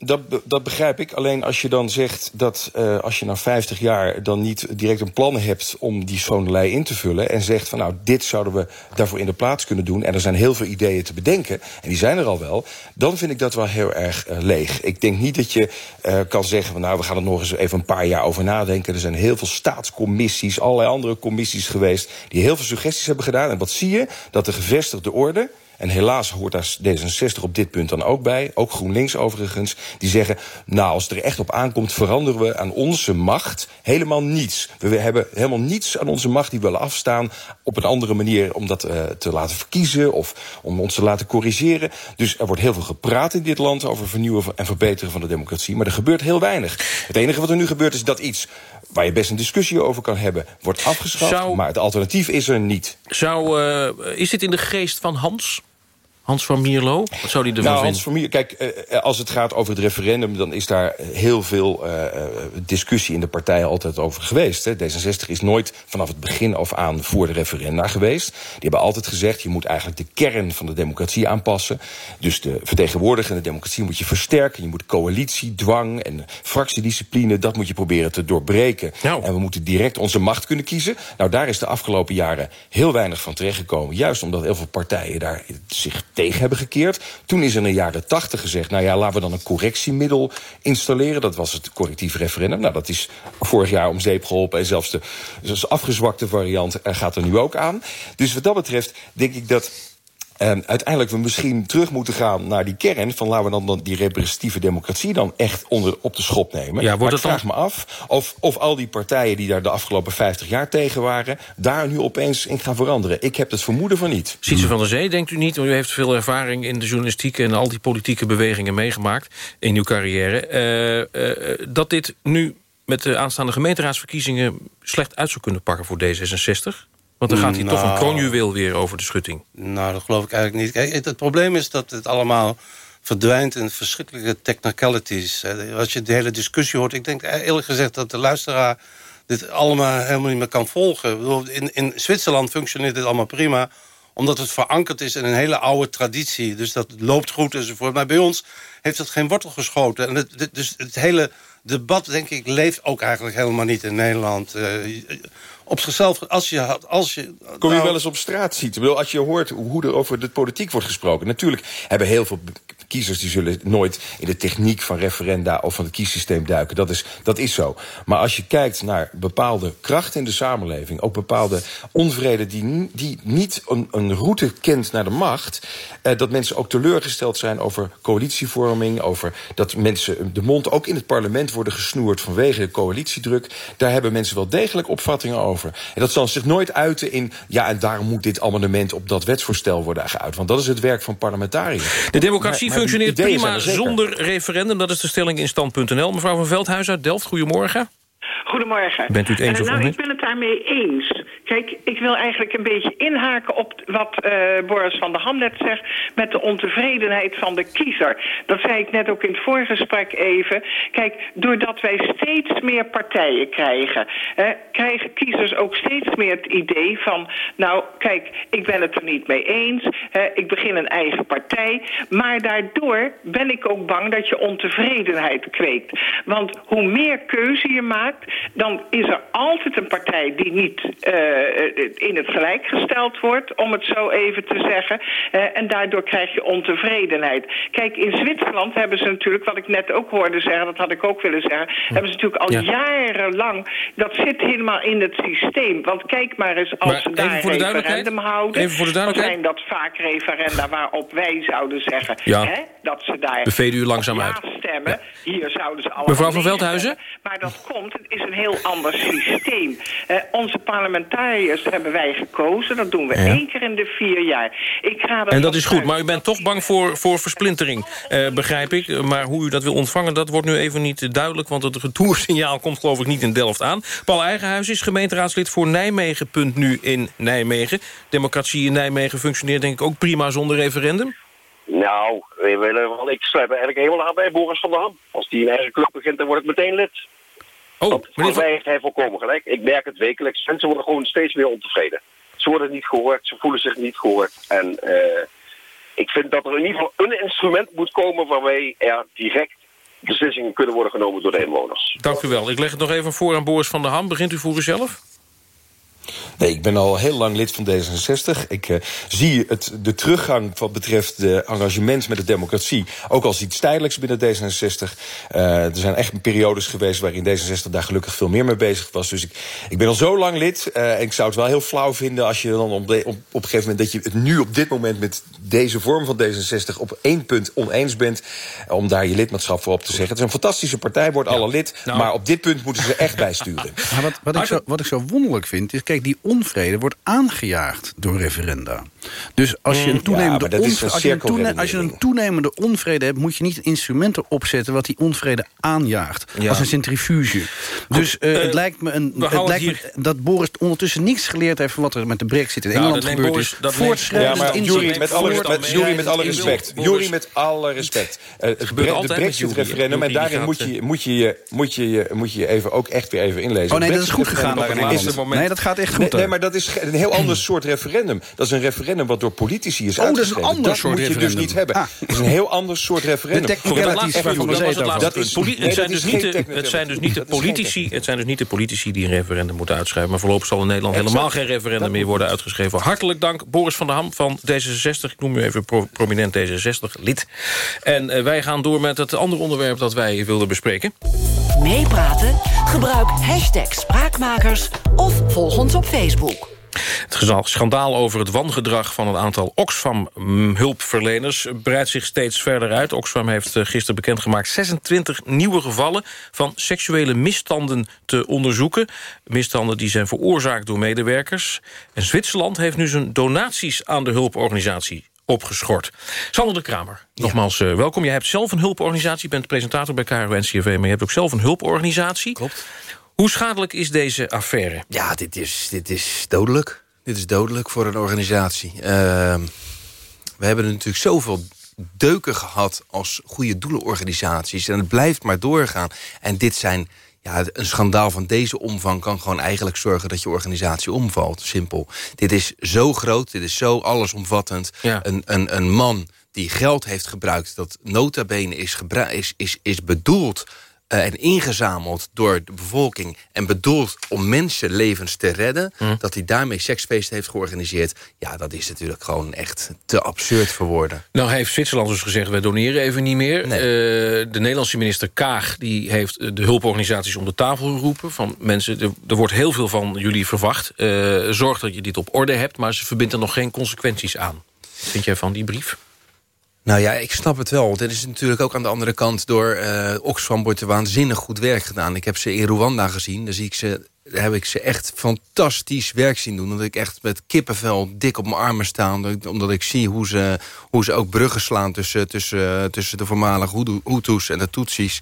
dat, dat begrijp ik. Alleen als je dan zegt dat eh, als je na 50 jaar dan niet direct een plan hebt om die schone in te vullen. En zegt van nou, dit zouden we daarvoor in de plaats kunnen doen. En er zijn heel veel ideeën te bedenken. En die zijn er al wel. Dan vind ik dat wel heel erg eh, leeg. Ik denk niet dat je eh, kan zeggen van nou, we gaan er nog eens even een paar jaar over nadenken. Er zijn heel veel staatscommissies, allerlei andere commissies geweest. die heel veel suggesties hebben gedaan. En wat zie je? Dat de gevestigde orde. En helaas hoort daar D66 op dit punt dan ook bij. Ook GroenLinks overigens. Die zeggen, nou, als het er echt op aankomt... veranderen we aan onze macht helemaal niets. We hebben helemaal niets aan onze macht die willen afstaan... op een andere manier om dat uh, te laten verkiezen... of om ons te laten corrigeren. Dus er wordt heel veel gepraat in dit land... over vernieuwen en verbeteren van de democratie. Maar er gebeurt heel weinig. Het enige wat er nu gebeurt is dat iets... waar je best een discussie over kan hebben... wordt afgeschaft, Zou- maar het alternatief is er niet. Zou, eh, is dit in de geest van Hans? Hans van Mierlo? Wat zou die ervan Nou, vinden? Hans Vermeer, kijk, eh, als het gaat over het referendum... dan is daar heel veel eh, eh, discussie in de partij altijd over geweest. Hè. D66 is nooit vanaf het begin af aan voor de referenda geweest. Die hebben altijd gezegd, je moet eigenlijk de kern van de democratie aanpassen. Dus de vertegenwoordigende democratie moet je versterken. Je moet coalitie, dwang en fractiediscipline... dat moet je proberen te doorbreken. En we moeten direct onze macht kunnen kiezen. Nou, daar is de afgelopen jaren heel weinig van terechtgekomen. Juist omdat heel veel partijen daar zich tegen hebben gekeerd. Toen is in de jaren tachtig gezegd... nou ja, laten we dan een correctiemiddel installeren. Dat was het correctief referendum. Nou, dat is vorig jaar om zeep geholpen. En zelfs de zelfs afgezwakte variant eh, gaat er nu ook aan. Dus wat dat betreft denk ik dat... Uh, uiteindelijk we misschien terug moeten gaan naar die kern... van laten we dan, dan die representatieve democratie dan echt onder, op de schop nemen. Ja, wordt ik het dan- vraag me af of, of al die partijen die daar de afgelopen 50 jaar tegen waren... daar nu opeens in gaan veranderen. Ik heb het vermoeden van niet. Sietse van der Zee, denkt u niet? want U heeft veel ervaring in de journalistiek... en al die politieke bewegingen meegemaakt in uw carrière. eh, eh, dat dit nu met de aanstaande gemeenteraadsverkiezingen... slecht uit zou kunnen pakken voor D66? Want dan gaat hier toch een Nou. kroonjuweel weer over de schutting. Nou, dat geloof ik eigenlijk niet. Kijk, het, het probleem is dat het allemaal verdwijnt in verschrikkelijke technicalities. Als je de hele discussie hoort... ik denk eerlijk gezegd dat de luisteraar dit allemaal helemaal niet meer kan volgen. In, in Zwitserland functioneert dit allemaal prima omdat het verankerd is in een hele oude traditie. Dus dat loopt goed enzovoort. Maar bij ons heeft het geen wortel geschoten. En het, dus het hele debat, denk ik, leeft ook eigenlijk helemaal niet in Nederland. Eh, op zichzelf, als je... Als je Kom je nou- wel eens op straat ziet? Ik bedoel, als je hoort hoe er over de politiek wordt gesproken... natuurlijk hebben heel veel kiezers... die zullen nooit in de techniek van referenda of van het kiessysteem duiken. Dat is, dat is zo. Maar als je kijkt naar bepaalde krachten in de samenleving... ook bepaalde onvrede die, die niet een, een route kent naar de macht... Eh, dat mensen ook teleurgesteld zijn over over dat mensen de mond ook in het parlement worden gesnoerd... vanwege de coalitiedruk. Daar hebben mensen wel degelijk opvattingen over. En dat zal zich nooit uiten in... ja, en daarom moet dit amendement op dat wetsvoorstel worden geuit. Want dat is het werk van parlementariërs. De democratie Maar- functioneert prima er zonder referendum. Dat is de stelling in stand.nl. Mevrouw van Veldhuis uit Delft, goedemorgen. Goedemorgen. Bent u het eens Eh, of nou, oneens? ik ben het daarmee eens. Kijk, ik wil eigenlijk een beetje inhaken op wat eh, Boris van der Ham net zegt... met de ontevredenheid van de kiezer. Dat zei ik net ook in het voorgesprek even. Kijk, doordat wij steeds meer partijen krijgen... krijgen kiezers ook steeds meer het idee van... nou, kijk, ik ben het er niet mee eens. ik begin een eigen partij. Maar daardoor ben ik ook bang dat je ontevredenheid kweekt. Want hoe meer keuze je maakt, dan is er altijd een partij die niet eh, in het gelijk gesteld wordt, om het zo even te zeggen. Eh, en daardoor krijg je ontevredenheid. Kijk, in Zwitserland hebben ze natuurlijk, wat ik net ook hoorde zeggen, dat had ik ook willen zeggen, hebben ze natuurlijk al Ja. jarenlang, dat zit helemaal in het systeem. Want kijk maar eens, als Maar ze daar de een referendum houden, even voor de duidelijkheid. zijn dat vaak referenda waarop wij zouden zeggen Ja. hè, dat ze daar veden u langzaam ja uit. stemmen. Hier zouden ze allemaal Mevrouw van Veldhuizen? Maar dat komt, het is een heel ander systeem. Eh, onze parlementariërs hebben wij gekozen. Dat doen we één keer in de vier jaar. Ik ga En dat is goed, maar u bent toch bang voor, voor versplintering, eh, begrijp ik. Maar hoe u dat wil ontvangen, dat wordt nu even niet duidelijk... want het retoursignaal komt geloof ik niet in Delft aan. Paul Eigenhuis is gemeenteraadslid voor Nijmegen. Nu in Nijmegen. Democratie in Nijmegen functioneert denk ik ook prima zonder referendum. Nou, we willen ik sluit eigenlijk helemaal aan bij Boris van der Ham. Als die een eigen club begint, dan word ik meteen lid. Oh, Volgens mij heeft hij volkomen gelijk. Ik merk het wekelijks. Mensen worden gewoon steeds meer ontevreden. Ze worden niet gehoord, ze voelen zich niet gehoord. En eh, ik vind dat er in ieder geval een instrument moet komen... waarbij er direct beslissingen kunnen worden genomen door de inwoners. Dank u wel. Ik leg het nog even voor aan Boris van der Ham. Begint u voor uzelf? Nee, ik ben al heel lang lid van D66. Ik uh, zie het, de teruggang wat betreft de engagement met de democratie... ook als iets tijdelijks binnen D66. Uh, er zijn echt periodes geweest waarin D66 daar gelukkig veel meer mee bezig was. Dus ik, ik ben al zo lang lid. Uh, en ik zou het wel heel flauw vinden als je dan op, de, op, op een gegeven moment... dat je het nu op dit moment met deze vorm van D66 op één punt oneens bent... om daar je lidmaatschap voor op te zeggen. Het is een fantastische partij, wordt ja. alle lid. Nou. Maar op dit punt moeten ze echt bijsturen. Maar wat, wat, ik zo, wat ik zo wonderlijk vind, is... die onvrede wordt aangejaagd door referenda. Dus als je een toenemende, ja, onvrede, als, je een toene, als je een toenemende onvrede hebt... moet je niet instrumenten opzetten wat die onvrede aanjaagt. Ja. Als een centrifuge. Dus uh, uh, het lijkt me, een, het lijkt hier... me dat Boris ondertussen niks geleerd heeft... van wat er met de brexit in nou, Engeland gebeurd Boris, is. Dat ja, maar Jury, met alle, met, Jury, met alle respect. Jury, met alle respect. Uh, het het brexit-referendum... en daarin moet je, moet, je, moet, je, moet je even ook echt weer even inlezen. Oh nee, dat is goed gegaan daar in Engeland. Nee, dat gaat echt goed. Nee, maar dat is een heel ander soort referendum. Dat is een referendum wat door politici is oh, uitgeschreven. Dat is een ander dat soort moet je dus niet hebben. Ah. Het is een heel ander soort referendum. De technicalities waarvan we het zijn dus niet de, het zijn dus niet de politici, het zijn dus niet de politici die een referendum moeten uitschrijven. Maar voorlopig zal in Nederland helemaal geen referendum meer worden uitgeschreven. Hartelijk dank Boris van der Ham van D66. Ik noem u even pro prominent D66-lid. En uh, wij gaan door met het andere onderwerp dat wij wilden bespreken. Meepraten? Gebruik hashtag Spraakmakers of volg ons op Facebook. Het schandaal over het wangedrag van een aantal Oxfam-hulpverleners... breidt zich steeds verder uit. Oxfam heeft eh, gisteren bekendgemaakt 26 nieuwe gevallen... van seksuele misstanden te onderzoeken. Misstanden die zijn veroorzaakt door medewerkers. En Zwitserland heeft nu zijn donaties aan de hulporganisatie opgeschort. Sander de Kramer, nogmaals uh, welkom. Je hebt zelf een hulporganisatie, je bent presentator bij KRO-NCRV... maar je hebt ook zelf een hulporganisatie. Klopt. Hoe schadelijk is deze affaire? Ja, dit is, dit is dodelijk. Dit is dodelijk voor een organisatie. Uh, we hebben natuurlijk zoveel deuken gehad als goede doelenorganisaties. En het blijft maar doorgaan. En dit zijn... Ja, een schandaal van deze omvang kan gewoon eigenlijk zorgen dat je organisatie omvalt. Simpel. Dit is zo groot, dit is zo allesomvattend. Ja. Een, een, een man die geld heeft gebruikt dat nota bene is, is, is, is bedoeld uh, en ingezameld door de bevolking... en bedoeld om mensenlevens te redden... Hm. dat hij daarmee seksfeesten heeft georganiseerd... ja, dat is natuurlijk gewoon echt te absurd voor woorden. Nou heeft Zwitserland dus gezegd, we doneren even niet meer. Nee. Uh, de Nederlandse minister Kaag die heeft de hulporganisaties om de tafel geroepen... van mensen, er, er wordt heel veel van jullie verwacht. Uh, zorg dat je dit op orde hebt, maar ze verbindt er nog geen consequenties aan. Wat vind jij van die brief? Nou ja, ik snap het wel. Er is natuurlijk ook aan de andere kant door uh, Oxfam wordt er waanzinnig goed werk gedaan. Ik heb ze in Rwanda gezien. Daar zie ik ze daar heb ik ze echt fantastisch werk zien doen. Dat ik echt met kippenvel dik op mijn armen sta. Omdat ik zie hoe ze, hoe ze ook bruggen slaan tussen, tussen, tussen de voormalige Hutus en de Tutsis.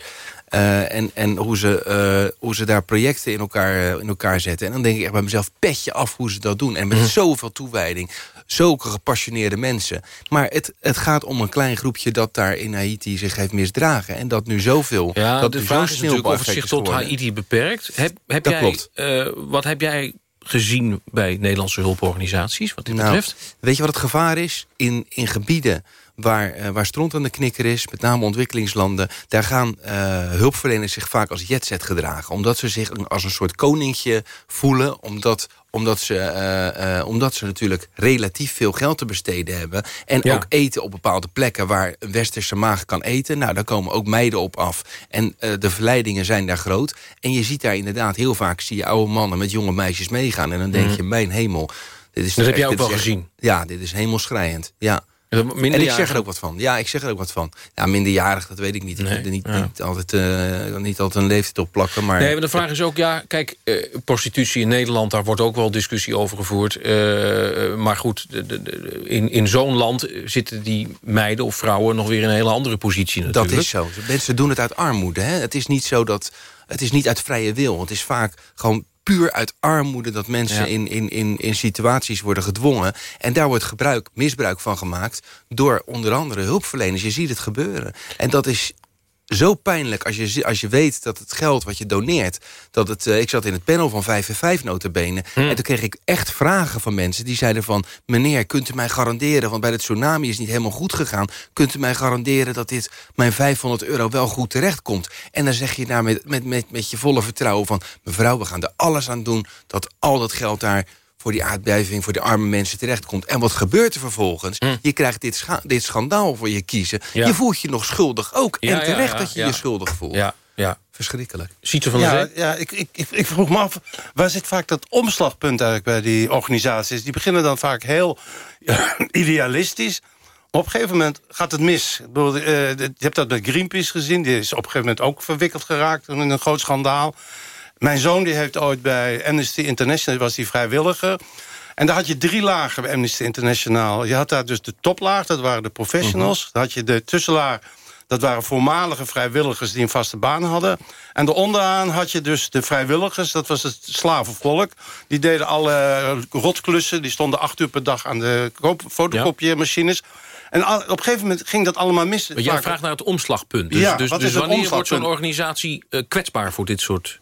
Uh, en en hoe, ze, uh, hoe ze daar projecten in elkaar, in elkaar zetten. En dan denk ik echt bij mezelf, petje af hoe ze dat doen. En met mm. zoveel toewijding zulke gepassioneerde mensen. Maar het, het gaat om een klein groepje dat daar in Haiti zich heeft misdragen. En dat nu zoveel... Ja, dat de vraag is natuurlijk of het zich tot Haiti beperkt. Heb, heb dat jij, klopt. Uh, wat heb jij gezien bij Nederlandse hulporganisaties wat dit nou, betreft? Weet je wat het gevaar is? In, in gebieden waar, uh, waar stront aan de knikker is, met name ontwikkelingslanden... daar gaan uh, hulpverleners zich vaak als jetset gedragen. Omdat ze zich als een soort koninkje voelen... omdat, omdat, ze, uh, uh, omdat ze natuurlijk relatief veel geld te besteden hebben... en ja. ook eten op bepaalde plekken waar een westerse maag kan eten. Nou, daar komen ook meiden op af. En de verleidingen zijn daar groot. En je ziet daar inderdaad heel vaak... zie je oude mannen met jonge meisjes meegaan. En dan denk mm. je, mijn hemel... Dit is dat heb jij ook wel echt, gezien? Ja, dit is hemelschrijend. Ja. En ik zeg er ook wat van. Ja, ik zeg er ook wat van. Ja, minderjarig, dat weet ik niet. Nee, ik niet, ja. niet, altijd, uh, niet altijd een leeftijd op plakken. Maar... Nee, maar de vraag is ook, ja, kijk, uh, prostitutie in Nederland... daar wordt ook wel discussie over gevoerd. Uh, maar goed, de, de, de, in, in zo'n land zitten die meiden of vrouwen... nog weer in een hele andere positie natuurlijk. Dat is zo. Mensen doen het uit armoede. Hè? Het is niet zo dat... Het is niet uit vrije wil. Het is vaak gewoon puur uit armoede dat mensen ja. in, in, in, in situaties worden gedwongen. En daar wordt gebruik, misbruik van gemaakt door onder andere hulpverleners. Je ziet het gebeuren. En dat is zo pijnlijk als je, als je weet dat het geld wat je doneert... dat het, uh, ik zat in het panel van 5 en 5 notabene... Hmm. en toen kreeg ik echt vragen van mensen die zeiden van... meneer, kunt u mij garanderen, want bij de tsunami is niet helemaal goed gegaan... kunt u mij garanderen dat dit mijn 500 euro wel goed terecht komt? En dan zeg je daar met, met, met, met je volle vertrouwen van... mevrouw, we gaan er alles aan doen dat al dat geld daar voor die aardbeving, voor de arme mensen terechtkomt. En wat gebeurt er vervolgens? Hm. Je krijgt dit, dit schandaal voor je kiezen. Je voelt je nog schuldig ook. en terecht dat je je schuldig voelt. Ja, ja. Verschrikkelijk. Ziet van de ja, ja ik, ik, ik, ik, vroeg me af, waar zit vaak dat omslagpunt eigenlijk bij die organisaties? Die beginnen dan vaak heel idealistisch. Maar op een gegeven moment gaat het mis. Ik bedoel, uh, je hebt dat met Greenpeace gezien. Die is op een gegeven moment ook verwikkeld geraakt in een groot schandaal. Mijn zoon die heeft ooit bij Amnesty International... was die vrijwilliger. En daar had je drie lagen bij Amnesty International. Je had daar dus de toplaag, dat waren de professionals. Mhm. Dan had je de tussenlaag, dat waren voormalige vrijwilligers... die een vaste baan hadden. En onderaan had je dus de vrijwilligers, dat was het slavenvolk. Die deden alle rotklussen, die stonden acht uur per dag... aan de fotocopieermachines... En op een gegeven moment ging dat allemaal mis. Maar jij vraagt naar het omslagpunt. Dus, ja, dus, dus wanneer wordt zo'n organisatie uh, kwetsbaar voor dit soort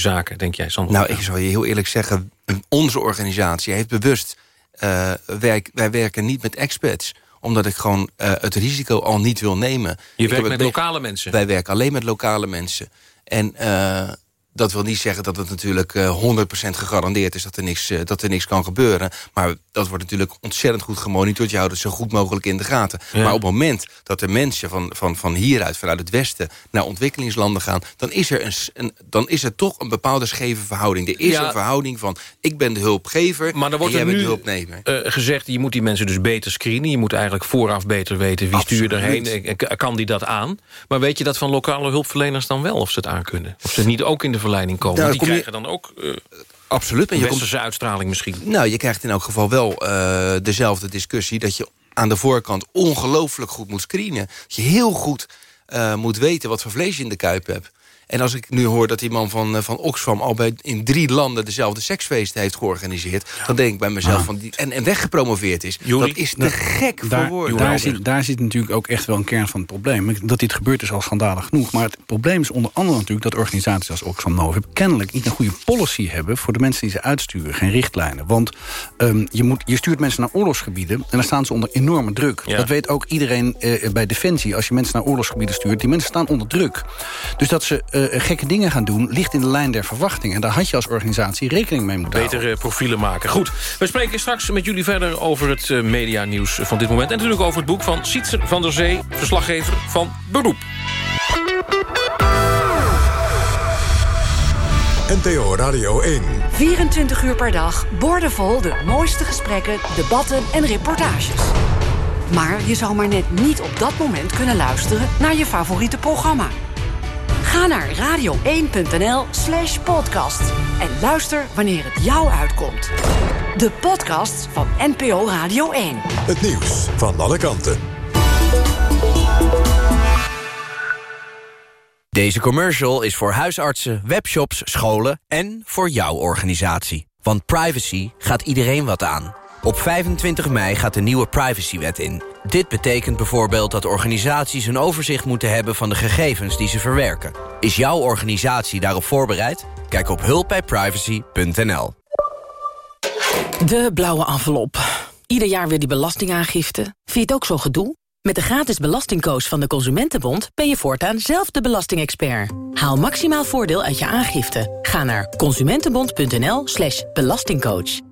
zaken, denk jij, Sander? Nou, ik zal je heel eerlijk zeggen... onze organisatie heeft bewust... Uh, werk, wij werken niet met experts omdat ik gewoon uh, het risico al niet wil nemen. Je werkt met lokale mensen? Wij werken alleen met lokale mensen. En uh, dat wil niet zeggen dat het natuurlijk uh, eh, 100% gegarandeerd is dat er, niks, uh, dat er niks kan gebeuren. Maar dat wordt natuurlijk ontzettend goed gemonitord. Je houdt het zo goed mogelijk in de gaten. Maar op het moment dat er mensen van, van, van hieruit, vanuit het westen... naar ontwikkelingslanden gaan, dan is er, een, een dan is er toch een bepaalde scheve verhouding. Er is een verhouding van, ik ben de hulpgever maar dan wordt en jij bent de hulpnemer. Uh, gezegd, je moet die mensen dus beter screenen. Je moet eigenlijk vooraf beter weten wie stuur je erheen. Kan die dat aan? Maar weet je dat van lokale hulpverleners dan wel of ze het aan kunnen? Of ze niet ook in de verleiding komen. Nou, die krijgen dan ook... Uh, Absoluut. En je westerse uitstraling misschien. Nou, je krijgt in elk geval wel uh, dezelfde discussie... dat je aan de voorkant ongelooflijk goed moet screenen. Dat je heel goed uh, moet weten wat voor vlees je in de kuip hebt. En als ik nu hoor dat die man van, eh, van Oxfam... al bij in drie landen dezelfde seksfeesten heeft georganiseerd... dan denk ik bij mezelf, ah. van die, en, en weggepromoveerd is... dat is te gek daar, voor woorden. Daar zit, daar zit natuurlijk ook echt wel een kern van het probleem. Dat dit gebeurt is al schandalig genoeg. Maar het probleem is onder andere natuurlijk... dat organisaties als Oxfam Novib kennelijk niet een goede policy hebben... voor de mensen die ze uitsturen, geen richtlijnen. Want um, je, moet, je stuurt mensen naar oorlogsgebieden... en dan staan ze onder enorme druk. Dat weet ook iedereen uh, bij Defensie. Als je mensen naar oorlogsgebieden stuurt... die mensen staan onder druk. Dus dat ze uh, uh, gekke dingen gaan doen... ligt in de lijn der verwachting. En daar had je als organisatie rekening mee moeten Betere houden. profielen maken. Goed, we spreken straks met jullie verder over het uh, medianieuws van dit moment. En natuurlijk over het boek van Sietse van der Zee... verslaggever van Beroep. NTO Radio 1. 24 uur per dag, boordevol de mooiste gesprekken, debatten en reportages. Maar je zou maar net niet op dat moment kunnen luisteren naar je favoriete programma. Ga naar radio1.nl slash podcast. En luister wanneer het jou uitkomt. De podcast van NPO Radio 1. Het nieuws van alle kanten. Deze commercial is voor huisartsen, webshops, scholen en voor jouw organisatie. Want privacy gaat iedereen wat aan. Op 25 mei gaat de nieuwe privacywet in. Dit betekent bijvoorbeeld dat organisaties een overzicht moeten hebben... van de gegevens die ze verwerken. Is jouw organisatie daarop voorbereid? Kijk op hulpbijprivacy.nl. De blauwe envelop. Ieder jaar weer die belastingaangifte. Vind je het ook zo gedoe? Met de gratis belastingcoach van de Consumentenbond... ben je voortaan zelf de belastingexpert. Haal maximaal voordeel uit je aangifte. Ga naar consumentenbond.nl slash belastingcoach.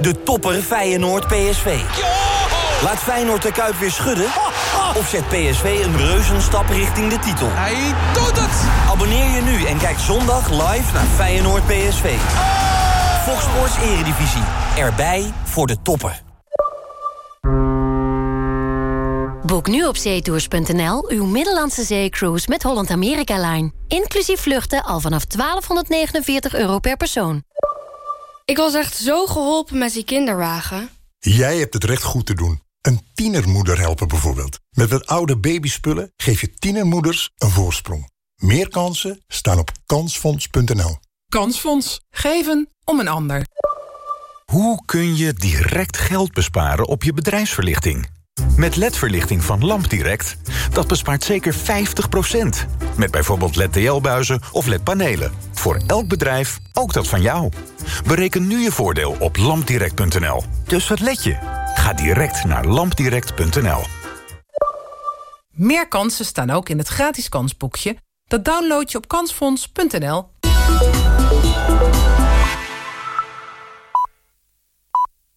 De topper Feyenoord PSV. Laat Feyenoord de Kuip weer schudden? Of zet PSV een reuzenstap richting de titel? Hij doet het! Abonneer je nu en kijk zondag live naar Feyenoord PSV. Fox Sports Eredivisie. Erbij voor de toppen. Boek nu op zeetours.nl uw Middellandse zeecruise met Holland America Line. Inclusief vluchten al vanaf 1249 euro per persoon. Ik was echt zo geholpen met die kinderwagen. Jij hebt het recht goed te doen. Een tienermoeder helpen bijvoorbeeld. Met wat oude babyspullen geef je tienermoeders een voorsprong. Meer kansen staan op kansfonds.nl. Kansfonds. Geven om een ander. Hoe kun je direct geld besparen op je bedrijfsverlichting? Met LED-verlichting van LampDirect, dat bespaart zeker 50%. Met bijvoorbeeld LED-TL-buizen of LED-panelen. Voor elk bedrijf, ook dat van jou. Bereken nu je voordeel op lampdirect.nl. Dus wat let je? Ga direct naar lampdirect.nl. Meer kansen staan ook in het gratis kansboekje. Dat download je op kansfonds.nl